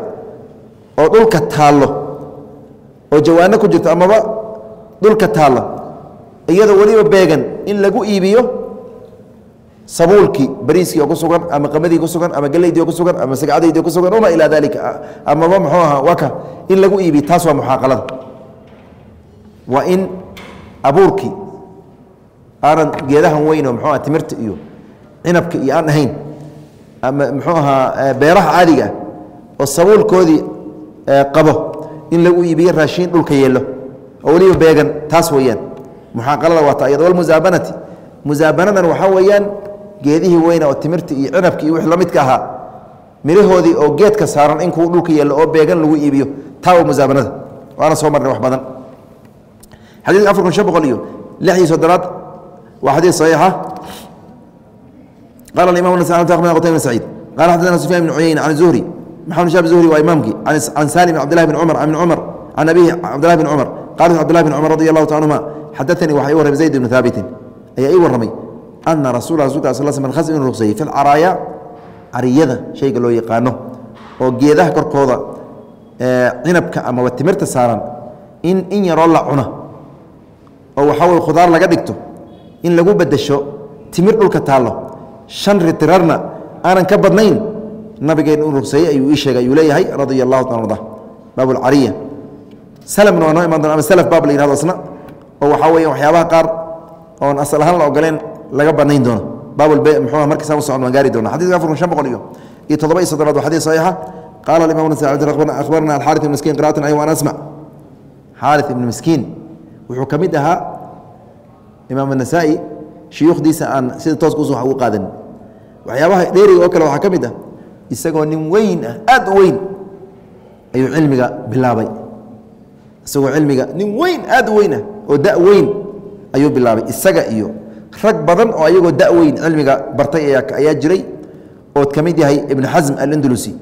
oo dhulka taallo oo jawaano ku jirto amaba dhulka taalla iyadoo weliba beegan in lagu iibiyo sabuulkii bariiskii oo ku sugan ama qamadii ku sugan ama galeydii oo ku sugan ama sagcadaydii ku sugan uma ilaa dalika amaba muxuu ahaa waka in lagu iibiyo taas waa muxaaqalada. Waa in abuurkii aanan geedahan weyn oo muxuu aha timirta iyo cinabka iyo aan ahayn ama muxuu ahaa beeraha caadiga ah oo sabuulkoodii qabo in lagu iibiyo raashiin dhulka yeelo oo weliba beegan taas weeyaan. Muxaaqalada waa ta iyada walmusaabanati musaabanadan waxaa weeyaan geedihii weyna oo timirta iyo cinabka iyo wix la midka ahaa mirahoodii oo geedka saaran in kuu dhulka yeelo oo beegan lagu iibiyo taa waa musaabanada waana soo marnay wax badan. Xadiidka afar kun shan boqol iyo lix iyo soddonaad waa xadiid saxiixa qala imam nas qtay bn saciid qala xadana sufyan bn cuyayna can zuhri maxamed shab zuhri waa imaamkii can salim bn abdillahi bn cumar an cumar can abihi cabdillahi bn cumar qala cabdillahi bn cumar radi allahu ta anhuma xadaanii waxaa ii warramay zayd ibnu haabitin ayaa ii warramay ana rasul rasulka sl khas inuu ruqseeyey fi lcaraaya cariyada shayga loo yaqaano oo geedaha korkooda cinabka amaba timirta saaran in in yaroo la cuna oo waxaa wey khudaar laga dhigto in lagu bedesho timir dhulka taallo shan ritirarna aanan ka badnayn nabigeen uu rugseeyey ayuu ii sheegay ayuu leeyahay radia allahu ta arda baab salafna waa noo iman doona ama salaf baab la yihahdo isna oo waxaa weya waxyaabaha qaar oon asal ahaan la ogoleen laga banayn doono. Baabulbe muxuu markiisaan u socon waan gaari doona xadidka afar kun shan boqol iyo iyo toddoba iyo soddobaad waa xadiis saxiixa. Qaala alimam nas akhbarna alxaarith ibn miskiin qira'atan ay waan asmac xaarith ibn miskiin. Wuxuu ka mid ahaa imaam anasaa'i shuyuukhdiisa aan sida tooska us ugu qaadanin waxyaabaha dheeriga oo kale waxaa ka mid ah isagoo nin weyn ah aad u weyn ayuu cilmiga bilaabay. Isagoo cilmiga nin weyn aad u weyn ah oo da weyn ayuu bilaabay. Isaga iyo rag badan oo ayagoo da weyn cilmiga bartay ayaa jiray ood ka mid yahay ibn xasm alindulusi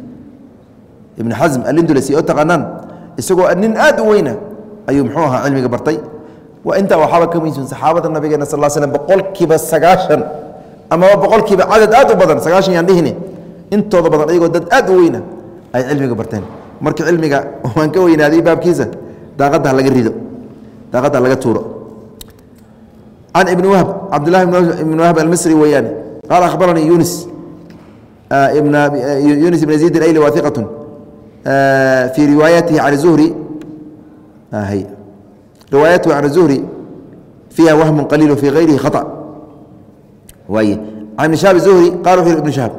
ibn xasm alindulusi oo taqaanaan isagoo nin aad u weyna ayuu muxuu ahaa cilmiga bartay. Intaa waxaaba ka muhiimsan saxaabada nabigeena sal slam boqolkiiba sagaashan amaba boqolkiiba cadad aad u badan sagaashan yaan dhihine intooda badan ayagoo dad aad u weyna ay cilmiga barteen. Marka cilmiga waan ka weynaaday baabkiisa daaqadda ha laga rido daaqadda ha laga tuuro can ibn wahb cabdulahi ibn wahb almisri weeyaan qaala akhbaranii yunis yunis ibn ziid ayli waa iqat fii riwaayatihi can zuhri riwaayatuhu can zuhri fiiha wahmu qaliilu fii hayrihi khaطأ waay can ibn shahab zuhri qala wuxu ibn shahab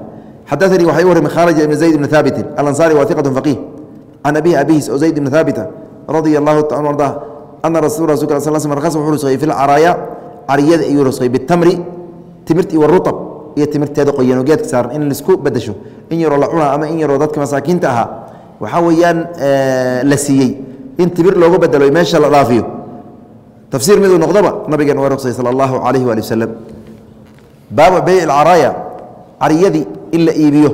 xadaanii waxay u warramay khaarija ibn zayd ibn haabitin alansaari waa iqat faqiih can abihi abihiis oo zayd ibn haabita radia allahu ta arda ana rasul rasulka sal sm rasa wuxuu nusqayey fi lcaraaya cariyada iyuu rusqayey bitamri timirti waruطab iyo timirteeda qoyan oo geedka saaran in la isku bedesho in yaroo la cunaa ama in yaroo dadka masaakiinta ahaa. Waxaa weeyaan la siiyey. In timir loogu bedelo meesha la dhaafiyo. Tafsiir miduu noqdoba nabigeen waa ruqsay sala allahu calayhi waali wasalam baabu beyc alcaraaya cariyadii in la iibiyo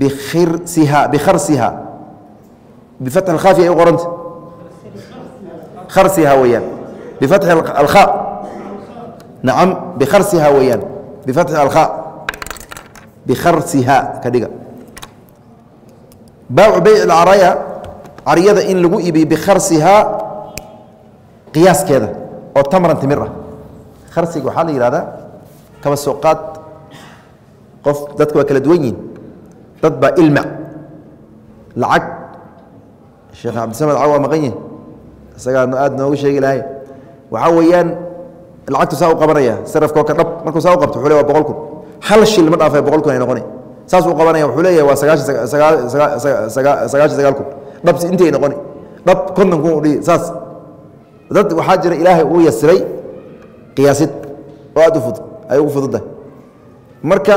bikhirsiha bikharsiha bifatxi alkhaafi ay u qoranta? Kharsiha. Weeyaan. Bifatxi alkhaa nacam bikharsiha weeyaan. Bifatxi alkhaa bikharsiha ka dhiga. Baabu beyc alcaraaya cariyada in lagu iibiyo bikharsihaa qiyaaskeeda oo tamran timir ah. Kharsiga waxaa la yihahdaa kaba soo qaad qof dadka waa kala duwan yihiin dad baa ilmac lacag. Sheekh cabdisamed caw waa maqan yihiin isagaa aad noogu sheegi lahay waxaa weeyaan lacagtu saa u qabanaya sarafkoo ka dhab markuu saa u qabto wuxuu le wa boqol kun. Hal shil ma dhaafay boqol kun ay noqonay saas uu qabanaya wuxuu leeyahay waa sagaashan sagaal kun. Dhabsi intay noqoni. Dhab konton kun udhi saas. Dad waxaa jira ilaahay uu yasiray qiyaasid oo aad u fudud ay ugu fududdahay marka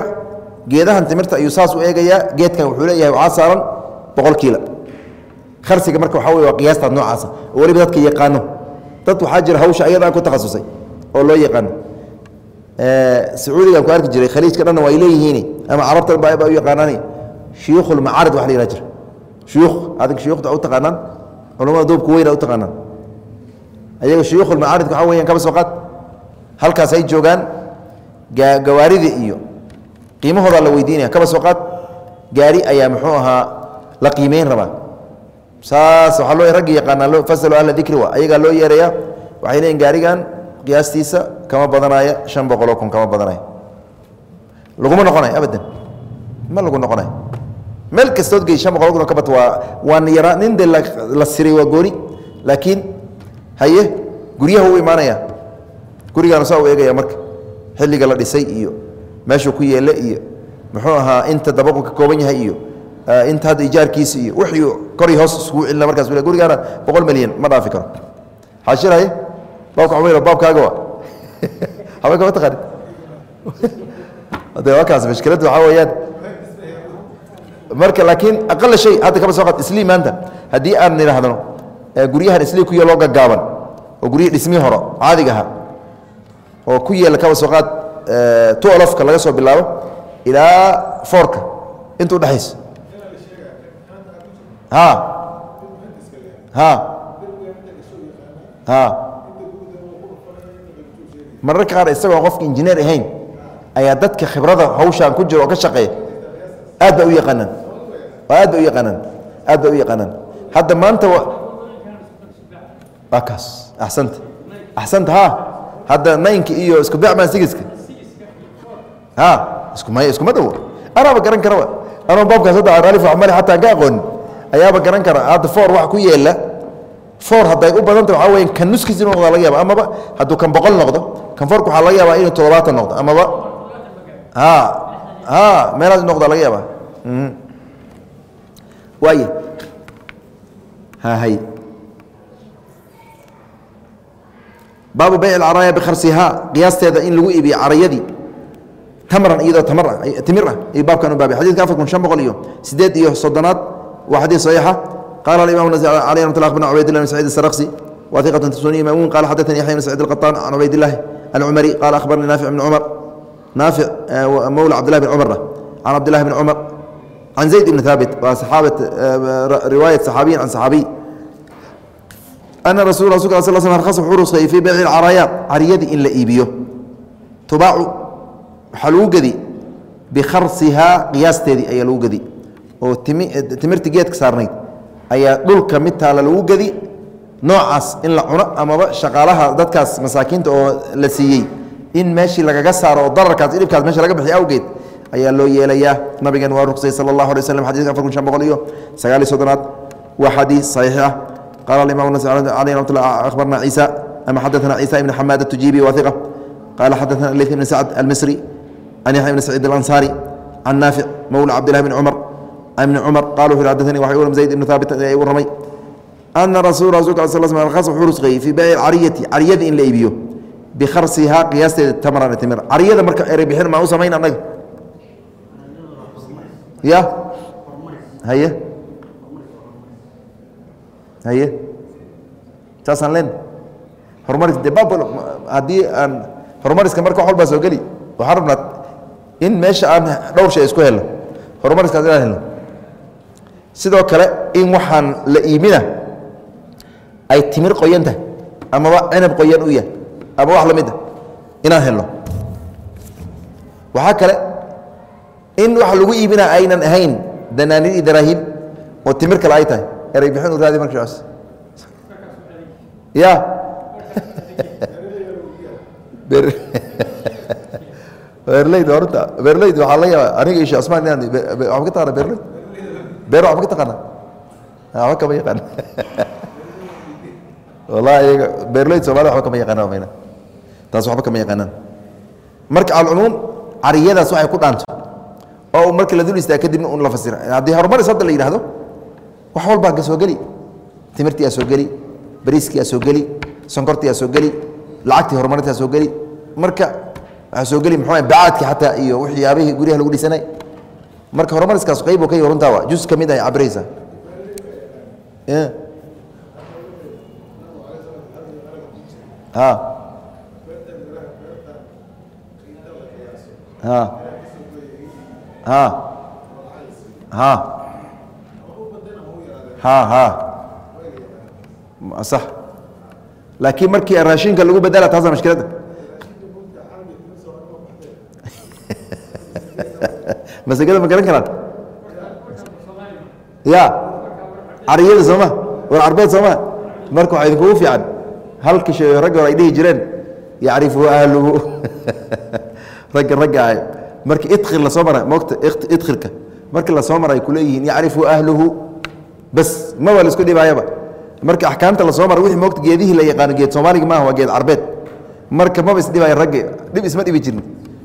geedahan timirta ayuu saas u eegayaa geedkan wuxuu leeyahay waxaa saaran boqol kiila kharsiga marka waxaa wey waa qiyaastaad noocaasa oo weliba dadka yaqaano. Dad waxaa jira hawsha ayadaa ku takhasusay oo loo yaqaano sacuudigan ku arki jiray khaliijka dhanna waa ay leeyihiin ama carabta ba u yaqaanaani shuyuukhulmacaarid wax la yihah jira. Shuyuukh adig shuyuukhda u taqaanaan culamada duubku weyna u taqaanaan. Ayaga shuyuukhulmacaaridka waxaa weyan kaba soo qaad. Halkaas ay joogaan gawaaridii iyo qiimahoodaa la weydiinaya kaba soo qaad. Gaari ayaa muxuu ahaa la qiimeyn rabaa. Saas waxaa loo raggi yaqaanaa fasalo ahla dikri wa ayagaa loo yeeraya waxay leeyiin gaarigan qiyaastiisa kama badanaya shan boqoloo kun kama badanaya laguma noqonayo abadan. Ma lagu noqonayo meel kastood gey shan boqol kun ka bat waa waa yara nin de la siray waa gooni. Laakiin haye guryaha u imaanaya. Gurigaanu saa u eegaya marka. Xilliga la dhisay iyo meeshuu ku yeele iyo muxuu ahaa inta dabaqu ka kooban yahay iyo inta hadda ijaarkiisa iyo wixii kor iyo hoos iskugu celina markaas gurigaana boqol milyan ma dhaafi karo. Xaashiraye baabka xumayro baabkaaga haba kama taqaanid? De waa kaas mashkiladdu waxaa weeyaan. Marka laakiin aqala shay hadda kaba soo qaad islii maanta. Haddii aan nidhaahdno guryahan islii ku yeeloo gaggaaban oo guryihii dhismii horo caadiga ahaa oo ku yeela kaba soo qaad tuolofka laga soo bilaabo ilaa foorka inta udhexaysa ha ha ha mararka qaar isagoo qofka injineer ahayn ayaa dadka khibrada hawshaan ku jira oo ka shaqeeya. Aad ba u yaqaanaan. Aad ba u yaqaanaan. Aad ba u yaqaanaan. Hadda maanta waa kaas. Axsanta. Axsanta ha hadda naynka iyo isku becmaan sigiska. Ha isku may iskuma dhowo anaaba garan karaba anoo baabkaas hadda alif mali xataa ka aqoonin ayaaba garan kara. Hadda foor wax ku yeela foor hadday u badanta waxaa weya kan nuskiis inu noqda laga yaaba amaba hadduu kan boqol noqdo kan foorka waxaa laga yaabaa inuu toddobaatan noqdo. Amaba ha meelaas noqda laga yaaba waay hay. Baabu bayc caraaya bikharsihaa qiyaasteeda in lagu iibiyo carayadii. Tamran iyadoo timir ah ayuu baabkan u baabay. Xadidka afar kun shan boqol iyo sideed iyo soddonaad waa xadiid saxiixa qala imam l mat bna cubayd lah bn sacid sarqsi wa iqat suni mamun qala xadani yaya bn sacid اqaطaan can cubayd ilahi alcumari qala ahbarnii naafic bn cumar naafic mowla cabdilahi bn cumarna can cabdilahi bn cumar can zayd ibni haabit waa riwaayat saxaabiyin can saxaabiy ana rasul rasulk sl sl arkhasa wuxuu ruksayey fii beyci lcarayaad cariyadi in la iibiyo tubaacu waxaa lagu gedi bikharsihaa qiyaasteedii ayaa lagu gedi oo timirti geedka saarnayd ayaa dhulka mid taala lagu gedi noocaas in la cuno amaba shaqaalaha dadkaas masaakiinta oo la siiyey. In meeshii lagaga saaro oo dararkaas dhibkaas meesha laga bixiy awgeed ayaa loo yeelayaa. Nabigan waa ruqsay sala allahu alay waslam xadidka afar kun shan boqol iyo sagaal iyo soddonaad. Waa xadiis saxiix qala alimam nas aleyh ramat akhbarna ciisa ama xadaثana ciisa ibn xamaad atujibi wa iqa qala xadaثana leyth ibn sacd almisri can yaxya ibn saciid alansaari can naafic mowla cabdillahi bn cumar ibn cumar qala wuxu xadaثani waxa u zayd ibn haabit u ramay ana rasul rusqeeyey fii bayci cariyati cariyada in la iibiyo bikharsihaa qiyaasteeda tamran timir. Cariyada marka erey bixin maa u samayn annaga? Ya? Haye? Haye? Saasaan len horumaris de bab haddii aan horumariska marka wax walbaa soo geli waxaan rabnaa in meesha aan dhowr shay isku helno. Horumariskaas inaan helno sidoo kale in waxaan la iimina ay timir qoyan tahay amaba cinab qoyan u yahay ama wax la mid a inaan helno. Waxaa kale in waxa lagu iibina aynan ahayn danaaniir iyo daraahim oo timir kale ay tahay. Erey bixin u raadi marka ya beerleyda horta. Beerleyda waxaa la yaaba aniga isha asmaan inaan waxba ka taqana beerleyd beer waxba ka taqana waxba kama yaqaan. Wallahi iyaga beerleyd soomaalida waxba kama yaqaanaan mayna taas waxba kama yaqaanaan. Marka alcumuum cariyadaas waxay ku dhaanto. Oo marka la dul istaa kadibna un la fasira. Haddii horumaris hadda la yidhahdo wax walbaa ka soo geli. Timirtiyaa soo geli bariiskiyaa soo geli sonkortiyaa soo geli lacagtii horumarintaa soo geli. Marka waxaa soo geli muxuu bacaadki xataa iyo waxyaabihii guryaha lagu dhisanay marka horumariskaas qayb ka runtaa waa jus ka mid ay ha sax laakiin markii raashinka lagu bedela taasa mashkiladda masagada ma garan karaan ya. Cariyada sooma war carbeed sooma marka waxaa idinkugu fiican. Halka shay ragga hore ay dhihi jireen. Yacrifu ahluhu ragga ragga ah marka idkhil la soo mara moogta idkhilka. Marka la soo mara ay kuleeyihiin yacrifu ahluhu. Bas ma waa la isku dhibaayaba. Marka axkaamta la soo mara wixii moogta geedihii la yaqaano geed soomaaliga maaha waa geed carbeed marka maba isdhibaayo ragga dhib isma dhibi jirin.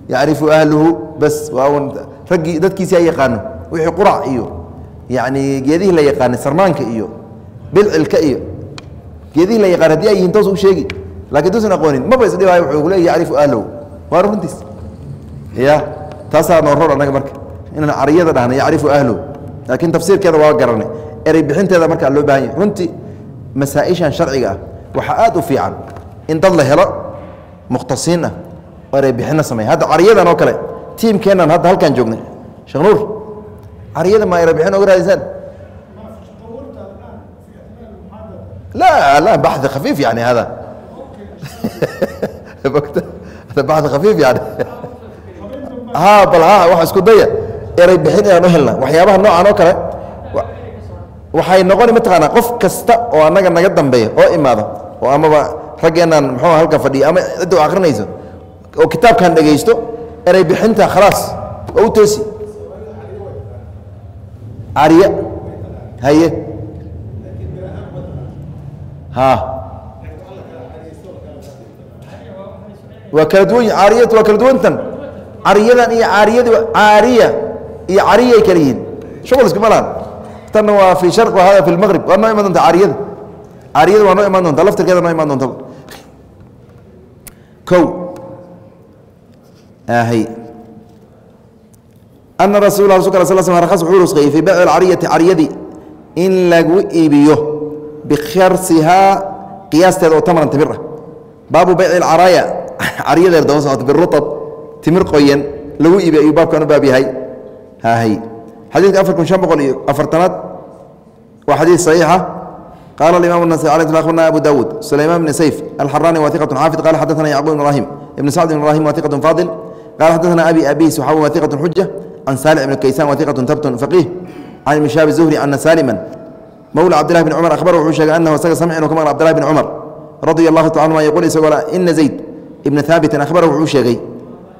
Yacrifu ahluhu. Bas waa un raggii dadkiisi ay yaqaano. Wixii qurac iyo yacni geedihii la yaqaanay sarmaanka iyo bilcilka iyo. Geedihii la yaqaan haddii ay yihiin toos u sheegi. Lakiin duusan aqoonin maba isdhibaayo wuxuu leey yacrifu ahlahu waa runtiis. Ya taasaa noorroor annaga marka. Inaan cariyada dhahna yacrifu ahlahu laakiin tafsiirkeeda waa garanay. Erey bixinteeda markaa loo baahan yahay. Runtii masaa-ishan sharciga ah waxaa aad u fiican in dad la helo mukhtasiin ah oo erey bixinna sameeya. Hadda cariyadan oo kale tiimkeennan hadda halkaan joognay sheekh nuur cariyada ma ayra bixin oga raadisaan لا لا بحث خفيف يعني هذا هذا بحث خفيف يعني ها بل ها waxa isku daya eray bixin inaan u helna waxyaabaha noocan oo kale waxay noqoni mataqaanaa qof kasta oo annaga naga dambeeya oo imaado oo amaba raggeenaan muxuu halka fadhiya ama cidda u akrinayso oo kitaabkan dhegaysto eray bixinta khalaas. Oo u toosi. Cariye haye. Ha. Waa kala duwan caariyad waa kala duwantan cariyadan iyo caariyadi caariya iyo cariyay kala yihiin. Shuqul iskuma lahan tanna waa fi sharq wa hada fi lmaqrib waa noo iman doonta caariyada caariyada waa noo iman doonta. Laftirkeeda noo iman doonta. Kow ana rasu uusayey bayc cariyati caryadi in lagu iibiyo bikarsihaa qiyaasteeda oo tamran timir ah baabu bayci caraya caryadeer daba socoto biruab timir qoyan lagu iibiy ayuu baabkan u baab yahay. Xadiidka afar kun an boqol iyo afartanaad waa xadiid صaxiixa qaala imam nasai kuna abu dawuud sulayman bn sayf alxarani wa iqat xaafid qala xadaana yacqub ibrahim ibn sacd ibn ibrahim wa faadil qala xadaثna abi abis waxaa wa iqaة xuja can salix bn kaysan wa iqaة tabtun faqih can ibn shaab الzuhri ana salima mowla cabdillahi bn cumar akhbar wuxuu sheegay anahu isaga samcin ka maqla abdillahi bn cumar radia allahu taala anuma yaqul isagoo ina zayd ibna haabitin akhbara wuxuu sheegay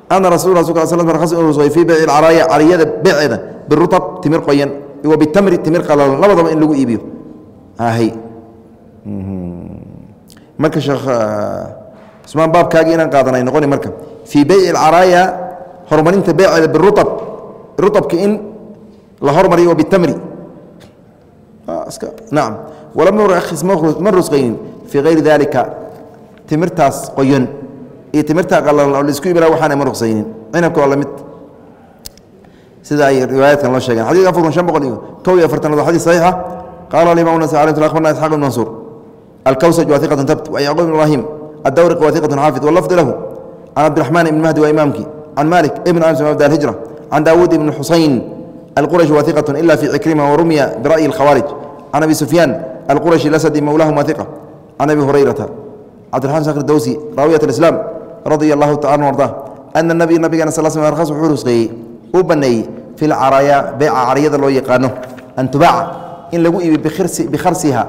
ana rasul rasulka sl rakhas inuu rusqay fii bayci alcaraaya cariyada beeceeda birutab timir qoyan wa bitamri timir qalalan labadaba in lagu iibiyo ahay marka cusmaan baabkaagii inaan qaadanay noqoni marka. Fii bayci alcaraaya horumarinta beeceeda birutab. Rutabka in la hormariyo wa bitamri. Nacam walam nurakis ma rusqaynin. Fii hayri dalika timirtaas qoyan. Iyo timirtaa qalalan oo la isku ibra waxaana ma ruqsaynin. Cinabka waa la mid sida ay riwaayaadkan loo sheegeen. Xadidka afar kun shan boqol iyo kow iyo afartanaad waa xadis saxiixa. Qaala alimam nas alay akhbarna isxaaq ibn mansuur. Alkawsaj waa iqatun tabt wa yacquub ibn ibrahim waa iqatun xaafid walafdu lahu can cabdiraxmaan ibn mahdi waa imaamki can malik ibn anas mabda alhijra can daawuud ibn xusayn alqurashi waa iqatun ila fi cikrima warumiya bira'yi alkhawaarij can abi sufyaan alqurashi lasadi mowlahum waa iqa can abi hurayrata cabdiraxmaan sakhr dawsi raawiyat alislaam radia allahu tacala arda ana nabiy nabigana sal sl arkhas wuxuu rusqeeyey uu baneeyey fi lcaraaya beeca cariyada loo yaqaano an tubaaca in lagu iibiyo bikharsiha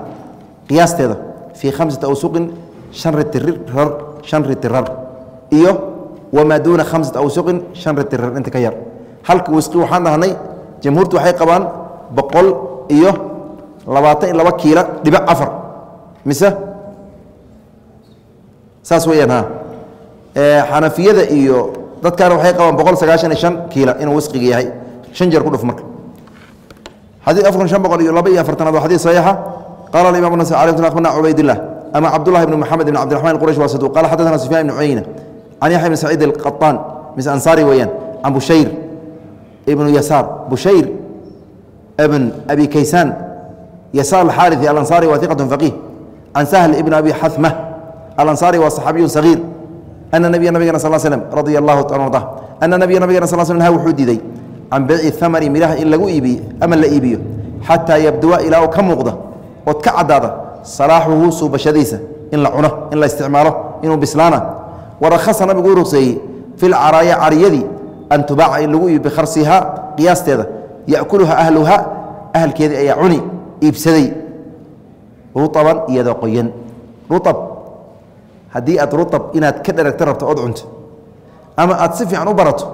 qiyaasteeda fii khamsati awsuqin shan ritirar iyo wamaa duuna khamsati awsuqin shan ritirar inta ka yar. Halka wisqi waxaan dhahnay jamhuurtu waxay qabaan boqol iyo labaatan iyo laba kiila dhibic afar. Mise? Saas weyaan ha. Xanafiyada iyo dadkaana waxay qabaan boqol sagaashan iyo shan kiila inuu wisqiga yahay. Shan jeer ku dhuf marka. Xadii afar kun shan boqol iyo laba iyo afartanaad waa xadii saxiixa. Qala alimam nas alay akhbarna cubaydillah ama cabdullahi ibn moxamed ibn cabdiraxman qurash waa saduq qala xadathana sufyan ibn cuyeyna can yaxya ibn saciid alqaطaan mis ansaari weeyaan can bushayr ibnu yasaar bushayr ibn abi kaysaan yasaar alxaariثi alansaari waa iqat faqih can sahl ibn abi xahma alansaari waa saxaabiyu sagiir ana nabiya nabigana sal slm radia allahu taala arda ana nabiya nabigana sal sl ha wuxuu diiday can beyci hamari midhaha in lagu iibiyo ama la iibiyo xataa yabduwa ilaa u ka muuqda ood ka caddaada salaaxuhu suubashadiisa in la cuno in la isticmaalo inuu bislaana. Warakhasa nabigu u rugseeyey fi lcaraaya cariyadii an tubaaca in lagu iibiyo bikharsihaa qiyaasteeda. Yakuluha ahluha ahalkeedii ayaa cuni iibsaday. Ruaban iyadoo qoyan. Ruab haddii aad ruab inaad ka dheragta rabto ood cunto ama aad si fiican u barato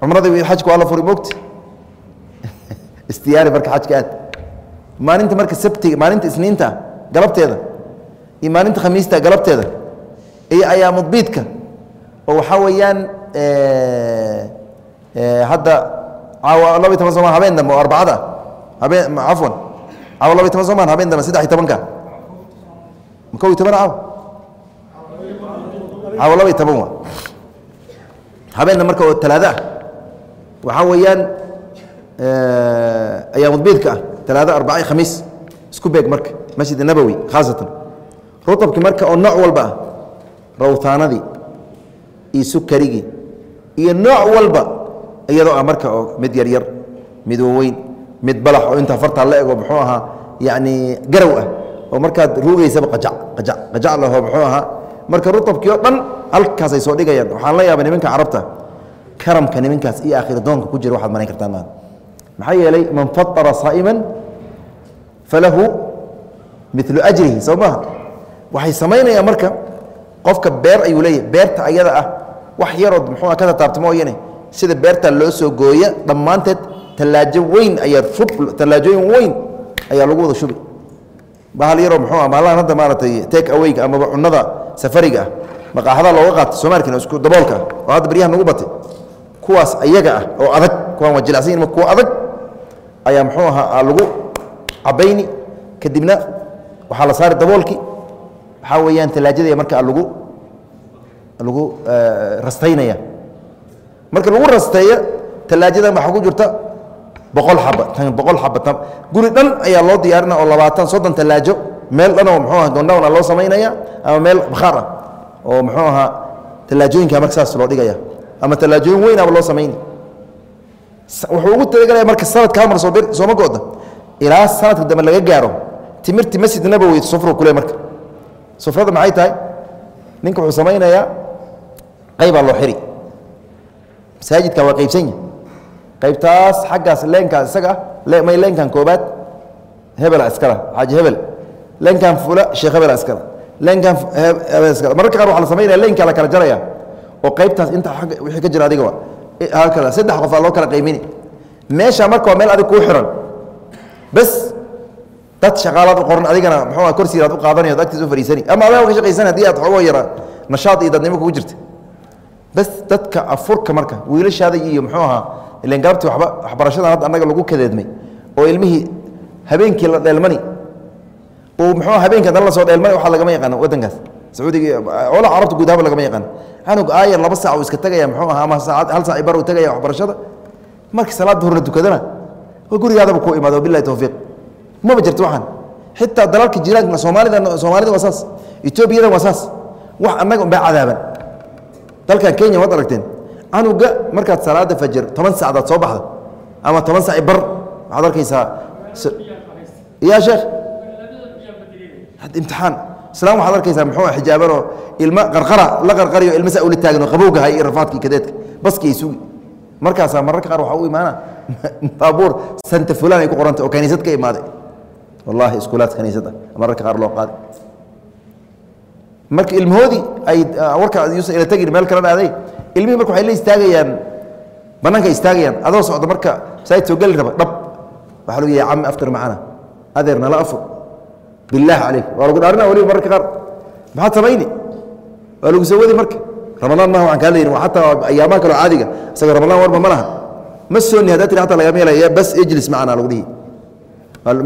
cumradii xajka waa la furi mogta istiyaari marka xajka aad maalinta marka sabtiga maalinta isniinta galabteeda iyo maalinta khamiista galabteeda iyo ayaamudbiidka oo waxaa weeyaan hadda caawa laba iy toban somaan habeen dambe oo arbacada habeen cafwan caawa laba iy toban somaan habeen dambe saddex iyo tobanka. Ma kow iyo toban caawa? Caawa laba iyo toban wa. Habeenna marka oo talaado ah waxaa weeyaan ayaamudbiidka ah talaado arbaca khamiis isku beeg marka masjid nabowi khaasatan. Rutabki marka oo nooc walba ah rawtaanadii iyo sukarigii iyo nooc walba iyadoo ah marka oo mid yaryar mid waweyn mid balax oo intaa fartaa la ego muxuu ahaa yacni garow ah oo markaad ruugaysaba qajac qajac qajac laho muxuu ahaa. Marka rutabkii oo dhan halkaasay soo dhigayaan. Waxaan la yaabay nimanka carabta karamka nimankaas iyo aakhiradoonka ku jira waxaad marayn kartaan maxaa yeelay man fatara saa'iman falahu milu ajrihi soo maaha waxay samaynayaan marka qofka beer ayuu leeyahy beerta ayada ah wax yarood muxuu ka tataabta mooyane sida beerta loo soo gooya dhammaanteed tallaajo weyn ayaa shub tallaajooyin weyn ayaa lagu wada shubi. Bahal yaroo muxuu ah maalahan hadda maaragtay take awayga amaba cunnada safariga ah maqaaxada looga qaato soomaalkina isku daboolka ah oo hadda baryahan nagu batay. Kuwaas ayaga ah oo adag kuwaan waa jilacsan kuwa adag ayaa muxuu ahaa lagu cabayni kadibna waxaa la saari daboolkii waxaa weeyaan tallaajadaya marka lagu lagu rastaynaya. Marka lagu rasteeya tallaajadan waxaa ku jirta boqol xaba boqol xaba guri dhan ayaa loo diyaarina oo labaatan soddon tallaajo meel dhan oo muxuu aha gondowna loo samaynaya ama meel bakhaar ah oo muxuu ahaa tallaajooyinka marka saas loo dhigaya ama tallaajooyin weyn aba loo samayni wuxuu ugu talagalaya marka sanadka hal mar soo bir sooma gooda ilaa sanadka dambe laga gaaro timirti masjid nabowi sufru kule marka. Sufrada maxay tahay? Ninka wuxuu samaynayaa qaybaa loo xiri. Masaajidka waa qaybsan yahi qaybtaas xaggaas leenkaas isaga ah may leenkan koobaad hebela iskala xaaji hebel. Leenkan fula sheekh hebela iskala leenkan iskala mararka qaar waxaa la samaynaya leenkaa la kala jaraya. Oo qaybtaas inta wixii ka jira adiga waa. Halkala saddex qofaa loo kala qaymini meesha marka waa meel adig kuu xiran bes dad shaqaalaad qoran adigana muxuu korsiiraad u qaadanayo ad agtiis u fadhiisani ama adaa ka shaqaysan haddii aad xoogoo yara nashaad iyo dadnimo kugu jirta bes dadka afurka marka wiilashaada iyo muxuu ahaa ilan galabtii waba waxbarashadan hadda annaga lagu kadeedmay oo ilmihii habeenkii la dheelmani uu muxuu habeenka dan la soo dheelmani waxaa lagama yaqaano waddankaas sacuudiga ola carabta guud ahaan lagama yaqaano canug aayar laba saac uu iska tegaya muxuu ahaa ama hal saac bar uu tegaya waxbarashada markii salaad duhur la tukadana gurigaadaba ku imaado bilahi tawfiiq. Maba jirto waxaan? Xitaa dalalka jiraanka soomaalida soomaalida waa saas. Etoobiyadan waa saas. Wax annaga unbaa cadaaban. Dalkan kenya waad aragteen canuga markaad salaada fajir toban sacdaad soo baxda ama toban saci bar. Waxaad arkaysaa ya sheekh? Imtixaan. Islaan waxaad arkaysaa muxuu xijaabanoo ilma qarqara la qarqariyo ilma saa ula taagan oo qabowga hay iyo rafaadkii kadeedka. Baski ay sugi markaasaa mararka qaar waxaa u imaana baabuur santa fulan ay ku qorantay oo kaniisad ka imaaday. Wallahi iskuulaad kaniisada mararka qaar loo qaaday. Marka ilmahoodii ay warka yuusan ila tegin meel kala dhaaday ilmihii marka waxay la istaagayaan bannaanka istaagayaan adoo socda marka masaajid soo geli raba dhab. Waxaa lagu yahay cami aftir macana adeer nala afur. Bilaahi calayk waa lagu dhaarina waliba mararka qaar. Maxaad samayni? Waa lagu soo wadi marka ramadaan maha waxaan kaa leeyihiin waa xataa ayaamaha kaloo caadiga isaga ramadaan warba ma laha. Ma sooni haddaa tiri hataa lagama helaya bas ijlis macana lagu dhihi.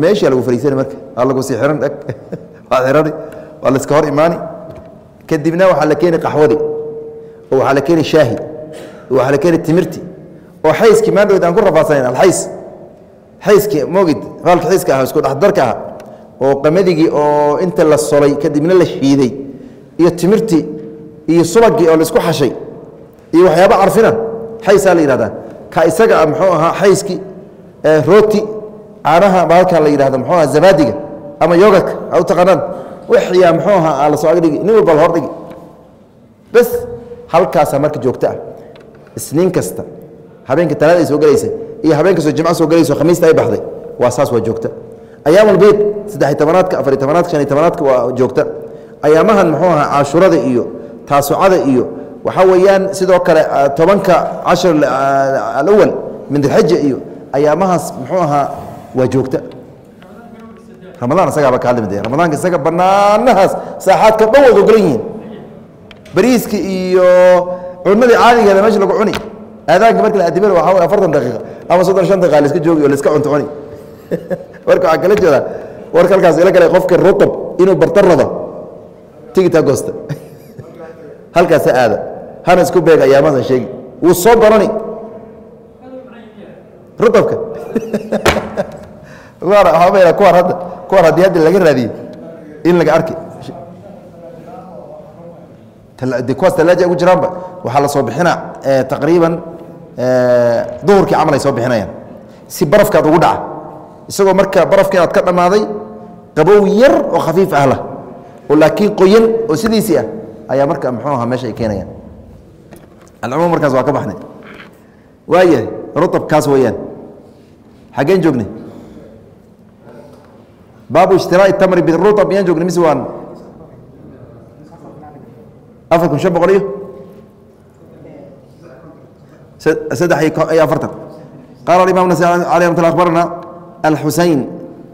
Meeshaa lagu fariisani marka waa lagu sii xiran dhag. Waad xirani waa la iska hor imaani. Kadibna waxaa la keeni qaxwadi oo waxaa la keeni shaahi oo waxaa la keeni timirti oo xayskii maandhowd aan ku rafaasanayn alxays xayskii moogid baalka xayska ah isku dhexdarka ah oo qamadigi oo inta la solay kadibna la shiiday. Iyo timirti iyo subagii oo la isku xashay iyo waxyaaba carfina xaysaa la yihahdaa ka isaga ah muxuu ahaa xayski rooti caanaha baalkan la yidhahdo muxuu aha zabaadiga ama yogaka a u taqaanaan. Wixiyaa muxuu ahaa la soo agdhigi nin walba la hordhigi. Bes halkaasaa marka joogto ah. Isniin kasta habeenka talaada ay soo gelaysa iyo habeen kastoo jimco soo gelayso khamiista ay baxday waa saas waa joogta. Ayaamulbeyd saddex tobanaadka afariy tobanaadka shaniy tobanaadka waa joogta. Ayaamahan muxuu ahaa caashurada iyo taasucada iyo waxaa weeyaan sidoo kale tobanka cashar alawal min dilxija iyo ayaamahaas muxuu ahaa waa joogta. Ramadaan isagaaba ka hadlimid ramadaanka isaga banaanahaas saaxaadka dhan waad ogolan yihiin. Bariiska iyo cunadii caadigeeda meesha lagu cuni. Aadaanka marka la adimana waxaa way afartan daqiiqa ama soddon shan daqiiqa laiska joogi oo laiska cunto cuni. Marka waxaa kala jeedaa warka halkaas ila galay qofka rutab inuu barta rabo tigita goosta halkaasa aada. Hana isku beeg ayaamahasan sheegi. Wuu soo barani. Rutabka kuwaan hadda kuwaan haddii hadda laga raadiye in laga arki. De kuwaas talaaja ugu jiraanba waxaa la soo bixina taqriiban duhurkii camal ay soo bixinayaan. Si barafkaad ugu dhaca. Isagoo marka barafka inaad ka dhammaaday qabow yar oo khafiif ah lah oo laakiin qoyan oo sidiisii ah ayaa marka muxuu ahaa meesha ay keenayaan alcumuum markaas waa ka baxnay waayahay rutabkaas weeyaan xaggeen joognay baabu ishtiraa'i tamri birutab miyaan joognay mise waan afar kun shan boqol iyo saddex iyo afartan qaala imam nas alي mat abarana alxusein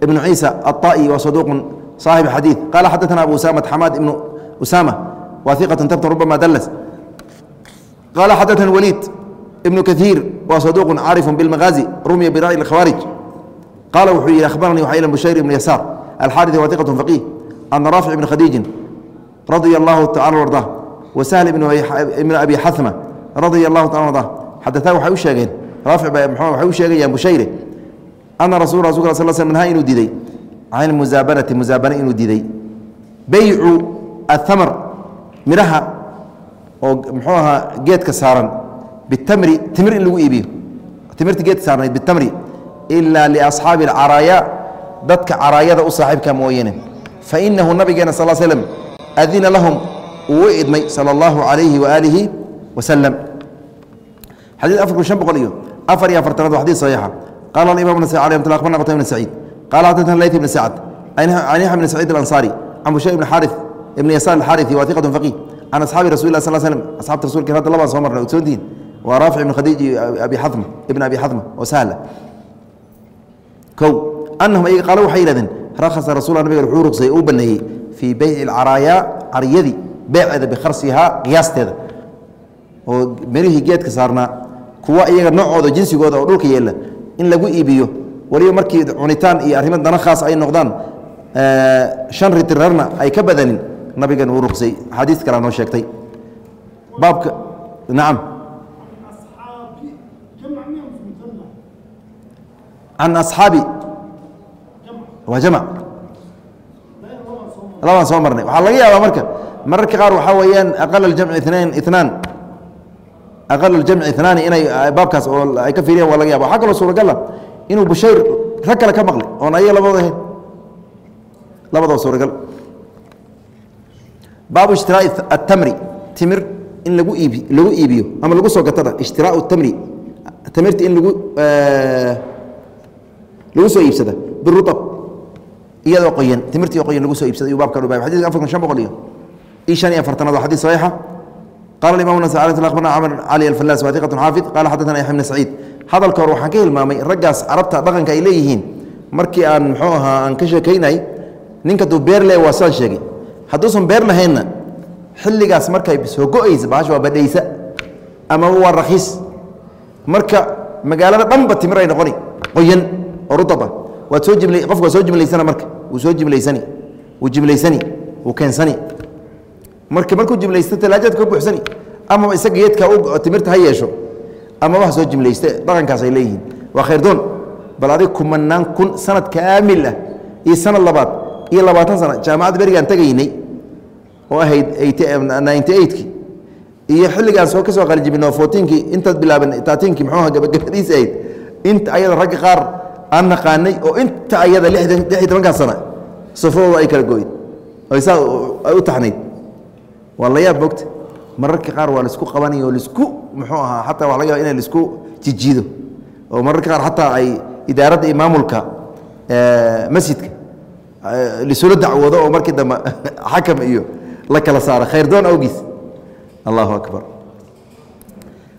ibn ciisa aلطaئي wa saduq صaaxib xadiiث qala xadaثna abu usamat xamaad ibnu usama wa iqaة tabta rubama dls qala xadaثna waliid ibn kaثiir wa saduq caarif bاlmagaazi rumya bira'ي اkhawaariج qala wuxuu yihi akhbaranii waxaa bushayr ibn yasaar alxaariث wa iqaة faqih ana raafic ibn khadiijin radia اllahu tacala arضah wa sahl ibn abi xaثma radia اllahu taala arضah xadaثaa waxay u sheegeen raafic ba mxu waxay u sheegayaan bushayre ana rasul rasulka sal sl nahaa inuu diiday can musaabanati musaabana inuu diiday beycu athamr midhaha oo mxuu ahaa geedka saaran bitamri timir in lagu iibiyo. Timirta geedka saarnayd bitamri ilaa liasxaabi alcaraaya dadka caraayada u saaxiibka mooyeene fa inahu nabigeena sal slm adina lahum uu idmay sala allahu calayhi waaalihi wasalam xadii afar kun shan boqol iyo afar iyo afartanaad xadii saxiixa. Qala alimam ibn sacid alayhi rahmatullah qatayna ibn saciid. Qala xaddatana layt ibn sacd an yaxya ibn saciid alansaari can bushay ibn xaarif ibn yasaan axariثi waa faqih. Can asxaabi rasul lah sl slm asxabta rasulka hadda labaan soo marna soontihin waa raafic ibn khadiij abi xama ibn abi xama oo sahla o anahum ayaga qaalo waxay yihahdeen rakhasa rasulla nabiga wuxuu ruqsayey uu baneeyey fii beyci alcaraayaa caryadii beeceeda bikharsihaa qiyaasteeda oo merihii geedka saarnaa kuwa iyaga noocooda jinsigooda oo dhulka yeela in lagu iibiyo waliba markii cunitaan iyo arrimo dana khaas ay noqdaan eh, shan ritirarna ay ka badanin nabigan uu ruqsay axaadiis kalea noo sheegtay. Baabka nacam can asxaabi. Waa jamc labaan soo marnay. Waxaa laga yaabaa marka mararka qaar waxaa weeyaan aqal aljamci inain inaan aqal aljamci inaani inay baabkaas oo ay ka fiiriyaan waa laga yaba waxaa kaloo suuragala inuu bushayr rag kale ka maqlay oon ayaga labadood ahayn. Labadoo suuragal baabu ishtiraa'i atamri timir in lagu iibi lagu iibiyo ama lagu soo gatada ishtiraau tamri tamirta in lagu soo iibsada biruab iyadoo qoyan timirtii qoyan lagu soo iibsada ayuu baabkan ubay xadidka afar kun shan boqol iyo iyo shan iyo afartanaad waa xadiis saxiixa. Qala imam nas abarna camr cali alfalas wa iqat xaafid qala xadana yaxya bn saciid. Hadalka hore waxaan ka hilmaamay raggaas carabta dhaqanka ay leeyihiin. Markii aan muxuu ahaa aan ka sheekaynay ninka duu beer le waa sidaan sheegay hadduusan beer lahaynna xilligaas markay soo go'aysa bahasha waa badhaysa ama waa rakiis marka magaalada dhanba timir ay noqoni qoyan oo rutaba waad soo jimla qofka waa soo jimlaysana marka wuu soo jimlaysani wuu jimlaysani wuu keensani. Marka markuu jimlaysto talaajaad ka buuxsani ama isaga geedka timirta ha yeesho ama wax soo jimlayste dhaqankaas ay leeyihiin. Waa khayrdoon bal adig kumanaan kun sanad kaamil ah iyo sanad labaad iyo labaatan sana jaamacadda berigaan tagaynay oo ahayd ninety eightki iyo xilligaan soo ka soo qalijibino fourteenkii intaad bilaaban taatiinkii muxuuha gabagabadiis ahayd inta ayada ragga qaar aan naqaanay oo inta ayada lix iyo tobankaa sana sufadooda ay kala goyn oy saa ay u taxnayd. Waa la yaab mogta mararka qaar waa la isku qabanaya oo la isku muxuu ahaa xataa waa laga yaba ina la isku jijiido oo mararka qaar xataa ay idaaradda iyo maamulka masjidka lisula dacwoodo oo markii dambe xakam iyo la kala saaro khayrdoon awgiis allahu akbar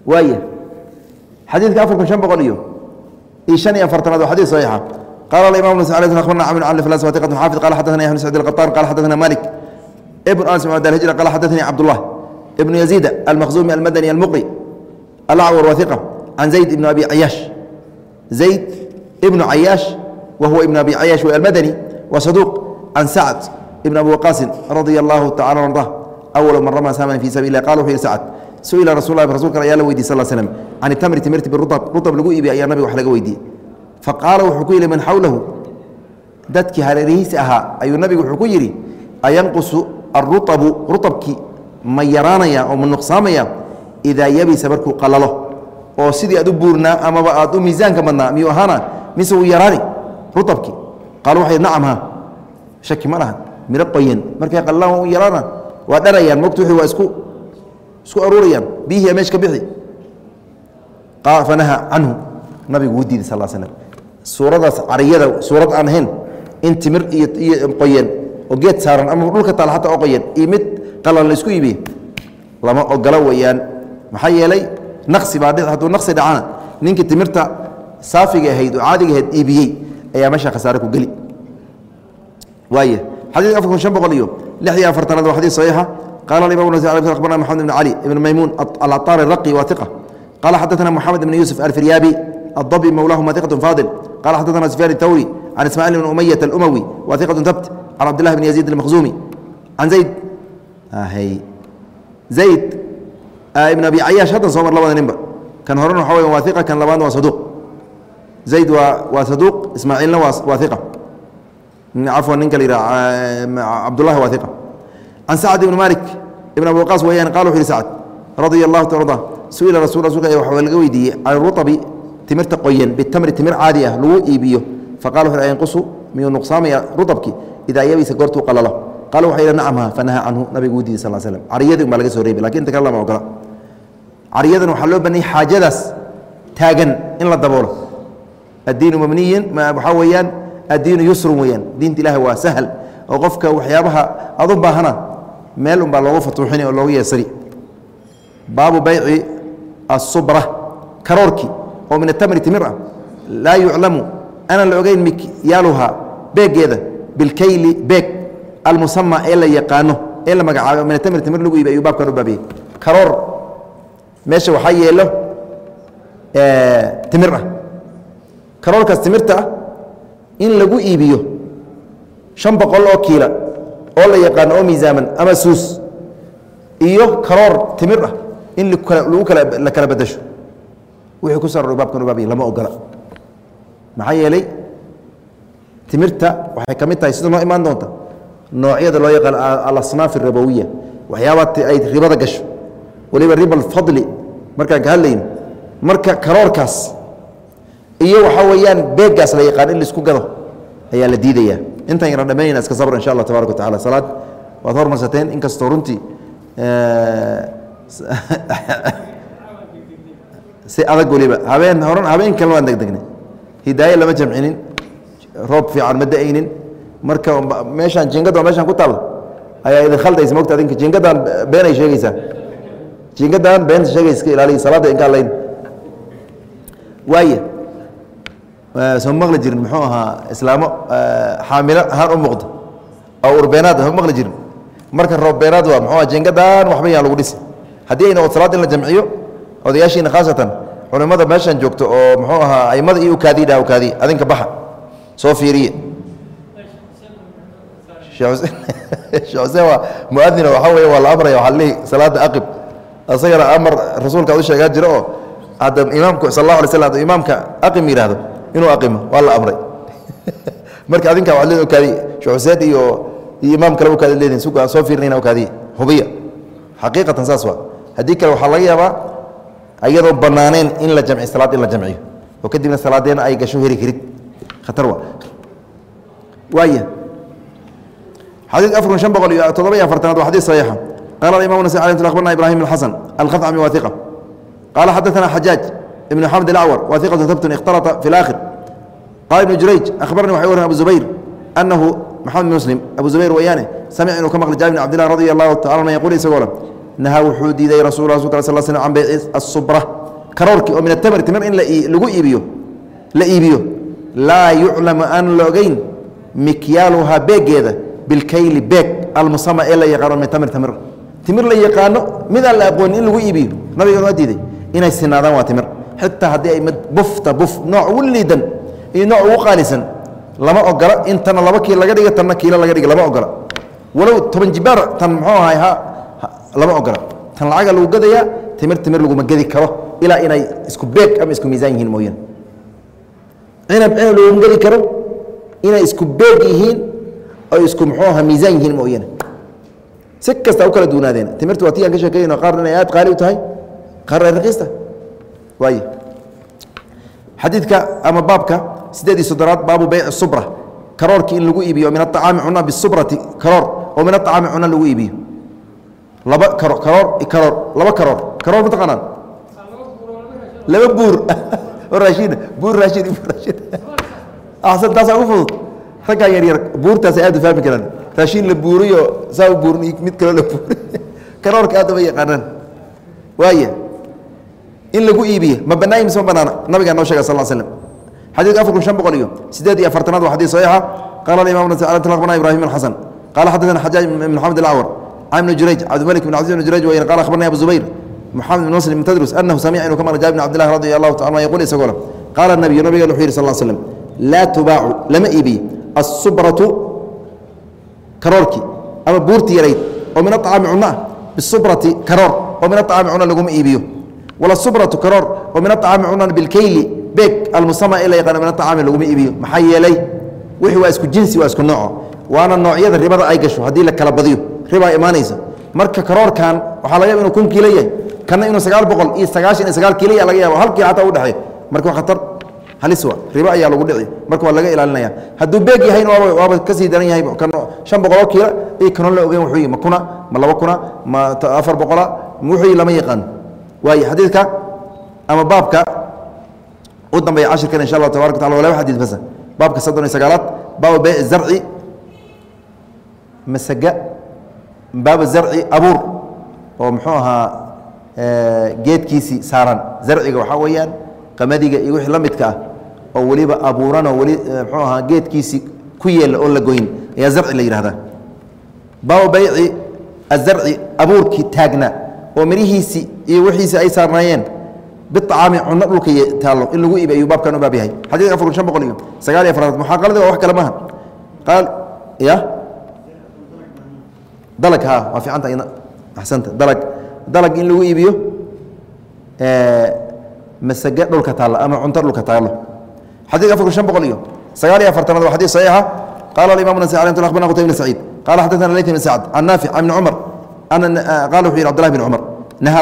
waaya xadiidka afar shan boqol iyo iyo shan iyo afartanaad waa saxiixa qala alimam bn sacd akhbarna camr an flas watiqatun xaafid qala xadathana yahnu sacd alqataan qala xadathana malik ibn anas bn alhijra qala xadathani cabdullah ibnu yaziida almakhzumi almadani almuqri alacwar watiqa can zayd ibn abi cayaash zayd ibnu cayaash wa huwa abi cayaash wa almadani وصدوق عن سعد بن أبي وقاص رضي الله تعالى عنه أول من رمى ساما في سبيل الله qال وxuu yihi سعد suئila rasul lah rasulka ayaa la weydiy sal slm can tamri timirti biruab ruab lagu iibiy ayaa nabiga wax laga weydiiyey faqaala wuxuu ku yidhi man xawlahu dadkii hareerihiisi ahaa ayuu nabigu wuxuu ku yidhi ayanqusu aruabu ruabkii ma yaraanaya oo ma nuqsaamaya idaa yabisa markuu qalalo oo sidii aad u buurnaa amaba aad u miisaanka badnaa miyuu ahaana mise wuu yaraani rutabkii qaalu waxay nacam ha shaki ma lahan miro qoyan markay qallaan u yaraana waa dharayaan mogta wixii waa isku isku aruurayaan biyihii meesh ka bixi. Fanaha canhu nabigu wuu diiday sal slam suuradaas cariyada suurad aan ahayn in timir iyo iyo qoyan oo geed saaran ama dhulka taal xataa oo qoyan iyo mid qalan la isku iibiye lama ogola weeyaan. Maxaa yeelay naqsi baa hadduu naqsi dhacana ninkii timirta saafiga ahayd oo caadiga ahayd iibiyey ayaa meesha khasaare ku geli waaya xadiidka afar kun shan boqol iyo lix iyo afartanaad waa xadiid saxiixa qaala alimam akhbarna maxamed ibn cali ibn maymuun alcaطaari الraqi waa iqa قال xدثنا محمد بن يوسف الفريابي الضبي مولاهma ثقة فاضل قال xدثنا سفيان الثوري عن إسماعيل بن أمية الأموي wa ثقة ثبت عن عبد الله بن يزيد المخزومي عن زيد زayd بن أبي عyاaش haddan soo mar labada ninba kan horena waxa w waa ثiقة kan labaadna waa صaduq zayd waa waa saduuq ismaaciilna waa waa iqa cafwan ninka la yidhaha cabdullahi waa iqa can sacad ibni malik ibn abi waqaas weeyaan qala wuxu yihi sacad radia allahu ta arda su'ila rasul rasulka ee waxaa laga weydiiyey can ruabi timirta qoyan bitamri timir caadi ah lagu iibiyo faqala wuxu yanqusu miyuu nuqsaamaya ruabki idaa yabiisa goortuu qalalo qala waxa yidhi nacam ha fanaha canhu nabigu wuu diiday sal slam cariyadii unbaa laga soo reebi laakiin inta kale lama ogola cariyadan waxaa loo banayay xaajadaas taagan in la daboolo addiinu mabniyin waxaa weeyaan addiinu yusrun weeyaan diinta ilahi waa sahal oo qofka waxyaabaha ad u baahana meel unbaa loogu fatuuxini oo loogu yeesari baabu bayci asubra karoorkii oo min atamri timir ah laa yuclamu aanan la ogeyn mikyaaluhaa beegeeda bilkayli beeg almusama ee la yaqaano ee la magacaabo min atamri timir lagu iibi ayuu baabkan u baabiyey karoor meesha waxaa yeelo timir ah karoorkaas timirta ah in lagu iibiyo shan boqol oo kiila oo la yaqaano oo miisaaman ama suus iyo karoor timir ah in lagu kala la kala bedasho wixii ku soo baabkan u baabiya lama ogola. Maxaa yeelay timirta waxay ka mid tahay sida noo imaan doonta. Noocyada loo yaqaan alasnaaf arabowiya waxyaabaa ay ribada gasho. Waliba riba alfadli markaan ka hadlayno marka karoorkaas iyo waxaa weeyaan beeggaas la yaqaan in la isku gado ayaa la diidaya. Intaan yara dhamaynayna iska sabr insha allah tabarak wa tacala salaad waad hormarsateen inkastoo runtii si adag weliba habeen horan habeen kale waan degdegnay. Hidaaye lama jamcinin roob fiican ma da'aynin. Marka meeshaan jingada meeshaan ku taalla ayaa idin khaldaysa. Mogta adinka jingadan beenay sheegaysaa. Jingadan beenta sheegaysa iska ilaaliya. Salaadda inka hadlayn waaya soo maqli jirin muxuu ahaa islaamo xaamilo ahaan u muuqda. Oo urbeenaad ma maqli jirin. Marka roobbeenaad waa muxuu aha jingadan waxba yaan lagu dhisi haddii ay noqoto salaad in la jamciyo odayaashiina khaasatan culimmada meeshan joogto oo muxuu ahaa aimada iyo ukaadiy dhaha ukaadiy adinka baxa. Soo fiiriye. Sheekh xuseen waa muadina waxaa weeye waa la amraya waxaa lihi salaada aqib. Asagana amar rasuulka ad u sheegaa jiro oo hadda imaamku sal allahu alay slam imaamka aqim yidhaahdo inuu aqimo waa la amray. Marka adinka waxad leedin ukaadiye sheekh xuseen iyo iyo imaam kale ukaadi leedin suga soo fiirinayna ukaadiye hubiya. Xaqiiqatan saas waa haddii kale waxaa laga yaabaa ayadoo banaaneen in la jamci salaad in la jamciyo. Oo kadibna salaadeena ay gasho heri karid. Khatar waa. Waaya xadiid afar kun shan boqol iyo toddoba iyo afartanaad waa xadiid saxiixa. Qala alimam nasai alay akhbarna ibrahim bn xasan alkhacmi wa iqa qala xadaثana xajaaj iqatu habtun ikhtalata fi اlaakhir qala ibnu jurayj akhbarani waxay waran abu zubayr anahu maxamed bn muslim abu zubayr weeyaane samic inuu ka maqlay jaabir bn cabdillah radi allahu tacala an yaqul isagoo le nahaa wuxuu diiday rasul rasulka sal sl can bayci asubra karoorkii oo min atamri timir in lagu iibiyo la iibiyo laa yuclamu aan la ogeyn mikyaaluhaa beegeeda bilkayli beeg almusama ee la yaqaano min tamir tamir. Timir la yaqaano midaan la aqoonin in lagu iibiyo? Nabiga waa diiday inay sinaadaan waa timir xitaa haddii ay mid bufta buf nooc ugu liidan iyo nooc ugu qaalisan lama ogola in tana laba kiilo laga dhiga tanna kiilo laga dhiga lama ogola walow toban jibaar tan muxuu ahay ha lama ogola tan lacaga lagu gadayaa timir timir laguma gedi karo ilaa inay isku beeg ama isku miisaan yihiin mooyane cinab cinab laguma gedi karo inay isku beeg yihiin oy isku muxuu aha miisaan yihiin mooyane si kasta u kala duunaadeen timirta waa ti aan ka sheekeyno qaarna inay aad qaali u tahay qaarna ay raqiis tahay waay xadiidka ama baabka sideed iyo soddonaad baabu beyc subra. Karoorkii in lagu iibiyo min aطacaami cuna bisubrati karoor oo min aطacaami cuna lagu iibiyo. Laba karo karoor karoor laba karoor. Karoor mataqaanaan laba buur. Oo raashin buur raashin buur raashin axsan taasaa ugu fudud. Raggaa yaryar buurtaas aad u fahmi karaan. Raashin la buuriyo saa u buurin mid kaloo la buuri karoorka aad uma yaqaanaan. Waaya in lagu iibiye ma banaayi mise ma banaana nabigaa noo shega sal slm xadidka afar kun shan boqol iyo siddeed iyo afartanaad waa xadid saxiixa qala imam atlaqbana ibrahim bn xasan qala xaddaana xajaaj ibn xamed alcawr can ibni jurayj cabdimalik bn cabdi bn jurayj wayn qala akhbarnay abu zubayr maxamed bn muslim tadrus anahu samica inuu ka maqla jaabir bn cabdillahi radi allahu tacala yaqul isagoo le qaala nabiyu nabiga wuxuu yidhi sal slm laa tubaacu lama iibiye. Assubratu karoorkii ama buurti yarayd oo min acaami cunna ah bisubrati karoor oo min acaami cunna laguma iibiyo walasubratu karoor oo min acaami cunan bilkeyli beeg almusama in la yaqaano min acaami laguma iibiyo. Maxaa yeelay wixii waa isku jinsi waa isku nooco waana noocyada ribada ay gasho haddii la kala badiyo. Ribaa imaanaysa marka karoorkan waxaa laga yaba inuu kun kiilo yahay. Kana inuu sagaal boqol iyo sagaashan iyo sagaal kiilo ya laga yaabo halkii xataa u dhexeeyo marka wa khatar. Halis wa ribo ayaa lagu dhici. Marka waa laga ilaalinaya. Hadduu beeg yahayna waaba ka sii daran yahay. Shan boqoloo kiila iyo kanoon la ogeyn wuxuu ma kuna ma labo kuna ma afar boqola wuxuu lama yaqaan waayo xadiidka ama baabka u dambeeya cashirkan insha allah tabarak wa tacala waa laba xadiid basa baabka soddon iyo sagaalaad baabu beyc zarci masaga baab zarci abuur oo muxuu ahaa geedkiisii saaran. Zarciga waxaa weeyaan qamadiga iyo wixii la midka ah oo weliba abuuranoo weli muxuu ahaa geedkiisii ku yeela oon la goyn ayaa zarci la yidhahdaa baabu bayci azarci abuurkii taagna oo mirihiisii iyo wixiisii ay saarnaayeen biacaami cunno dhulka taallo in lagu iibi ayuu baabkan u baab yahay xadiidka afar kun shan boqol iyo sagaal iyo afaraad muxaaqalada waa wax kale maaha qaal ya dalag ha waa fiicanta axsanta dalag dalag in lagu iibiyo masage dhulka taalla ama cunto dhulka taallo xadidka afar kun shan boqol iyo sagaal iyo afartanaad waa xadid saxiixa qala alimam nasi alay tul akhbarna qutayb bn saciid qala xadathana layth bn sacd can naafic can ibni cumar qala wuxuu yidhi abdullahi bn cumar nahaa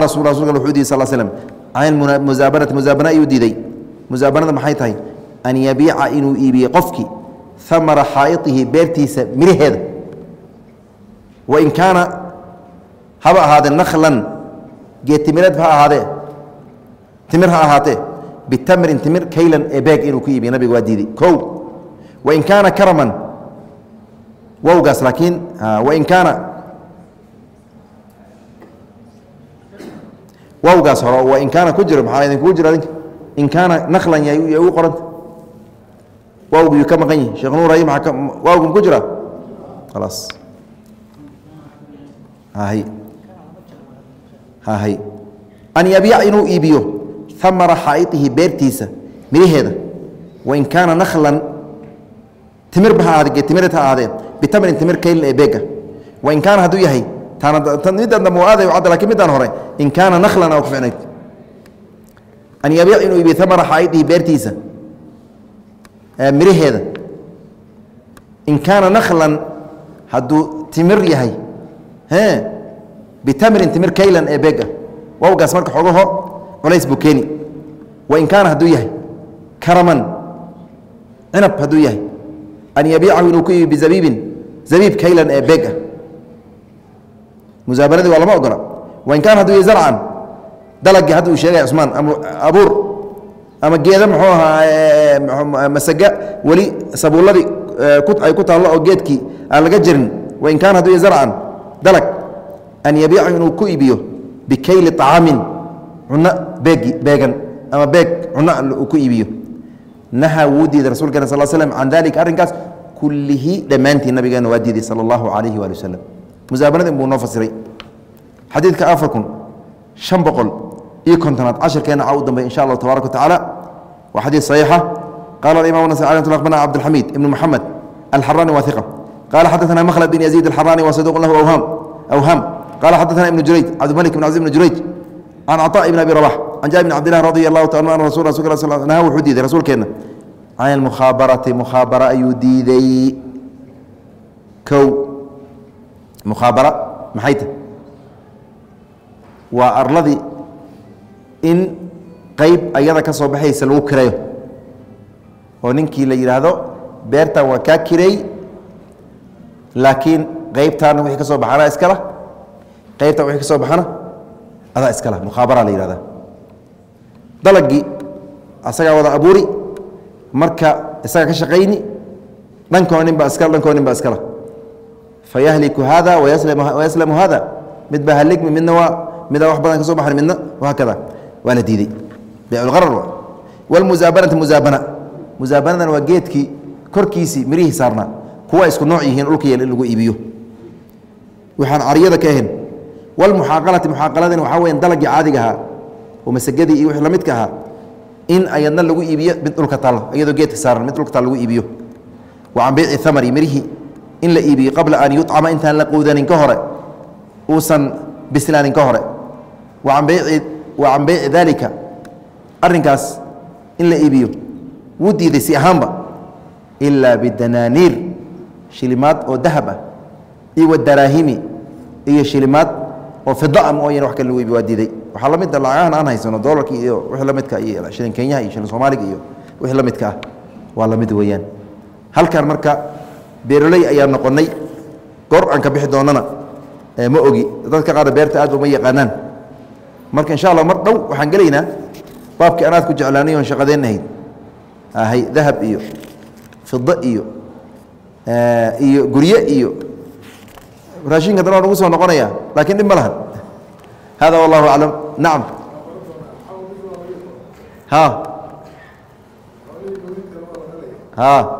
wain kaana karaman wowgaas laakiin wain kaana wowgaas hore wain kaana ku jiro maxaa idinkugu jira adinka? In kaana naklan ya ugu qoranta. Wowgu yuu ka maqan yihi sheekh nuur ay maa ka wowgu ku jira? Khalaas. Hahay hahay an yabiic inuu iibiyo amara xaa'iطihi beertiisa miraheeda. Wain kaana naklan ahaade geetimireed ha ahaadee bitamrin timir kaylin ee beega wain kaana hadduu yahay midaan dambe waa aadayo cadda laakiin midaan hore in kaana naklan aa ku ficnayd an yabiic inuu iibiyo amara xaa'iطihi beertiisa miraheeda. In kaana naklan hadduu timir yahay bitamrin timir kaylan ee beega wowgaas marka xogaho culays buu keeni. Wain kaana hadduu yahay karaman cinab hadduu yahay. An yabiicahu inuu ku iibi bizabiibin zabiib kaylan ee beega musaabanadii waa lama ogola. Wain kaana hadduu zarcan dalagii hadda uu cusmaan ama abuur ama geeda muxuu ahaa masaga weli sabuuladii ay ku taallo oo geedkii aan laga jirin wain kaana hadduu zarcan dalag an yabiicahu inuu ku iibiyo bikayli acaamin cuno beegi beegan ama beeg cuno uu ku iibiyo. Nahaa wuu diiday rasulkeena sal slm can dalika arrinkaas kullihi dhammaantii nabigeena waa diiday sala allahu calayhi waali wasalam musaabanadin buu noo fasiray. Xadiidka afar kun shan boqol iyo kontonaad cashirkeena waxaa u dambeey insha allahu tabarak wa tacaala. Waa xadiid saxiixa. Qaala alimamu nas cali akbana cabdilxamiid ibnu moxamed alxarani waa iqa qaala xadaana makhlad bin yaziid alxarani waa saduqun lahu awham awham. Qaala xadaana ibnu jurayj cabdimalik ibn cazim ibnu jurayj can cطa ibn abi rabax can jaabi bn cabdilah radi allahu taala an rasul naha wuxuu diiday rasuulkeenna can almukhaabarati mukhaabara ayuu diiday. Kow mukhaabara maxay ta waa arladii in qayb ayada ka soo baxaysa lagu kirayo. Oo ninkii la yidhaahdo beertan waa kaa kiray laakiin qaybtaana wixii ka soo baxana iskala qaybtan wixii ka soo baxana adaa iskala mukhaabara la yihahda dalagii asagaa wada abuuri marka isaga ka shaqayni dhankoo nin iskala dhankoo nin iskala fayahliku hada wayaslamu hada mid baa haligmi midna waa midaa wax badan ka soo baxan midna haakada waa la diiday beyculqarar wa walmusaabanati musaabana musaabanadan waa geedkii korkiisii mirihii saarnaa kuwa isku nooc yihiin dhulka yeel in lagu iibiyo waxaan caryada ka ahayn walmuxaaqalati muxaaqaladina waxaa weya dalagii caadiga ahaa oo masagadii iyo wixii la midka ahaa in ayadna lagu iibiyo mid dhulka taalo iyadoo geedka saaran mid dhulka taal lagu iibiyo wa can beyci thamari mirihii in la iibiyo qabla an yucama intaan la quudanin ka hore uusan bislaanin ka hore. Wa can beyci wa daalika arrinkaas in la iibiyo wuu diiday si ahaanba ilaa bidanaaniir shilimaad oo dahab ah iyo wadaraahimi iyo shilimaad oo fida mooyane wax kale lagu iibiyo waa diiday waxaa la mid a lacagahan aan haysano dolarki iyo wixii la midka iyo shilin kenyaha iyo shilin soomaaliga iyo wixii la midka ah. Waa la mid weeyaan. Halkan marka beeroley ayaa noqonnay. Goor aan ka bixi doonana ma ogi dadka qaar beerta aad uma yaqaanaan. Marka insha allah mar dhow waxaan gelaynaa baabkii anaad ku jeclaanay oon shaqadeen ahay dahab iyo fida iyo iyo gurye iyo raashinka dan waa nagu soo noqonaya laakiin dhib ma lahan. Hada wallahu aclam. Nacam ha. Ha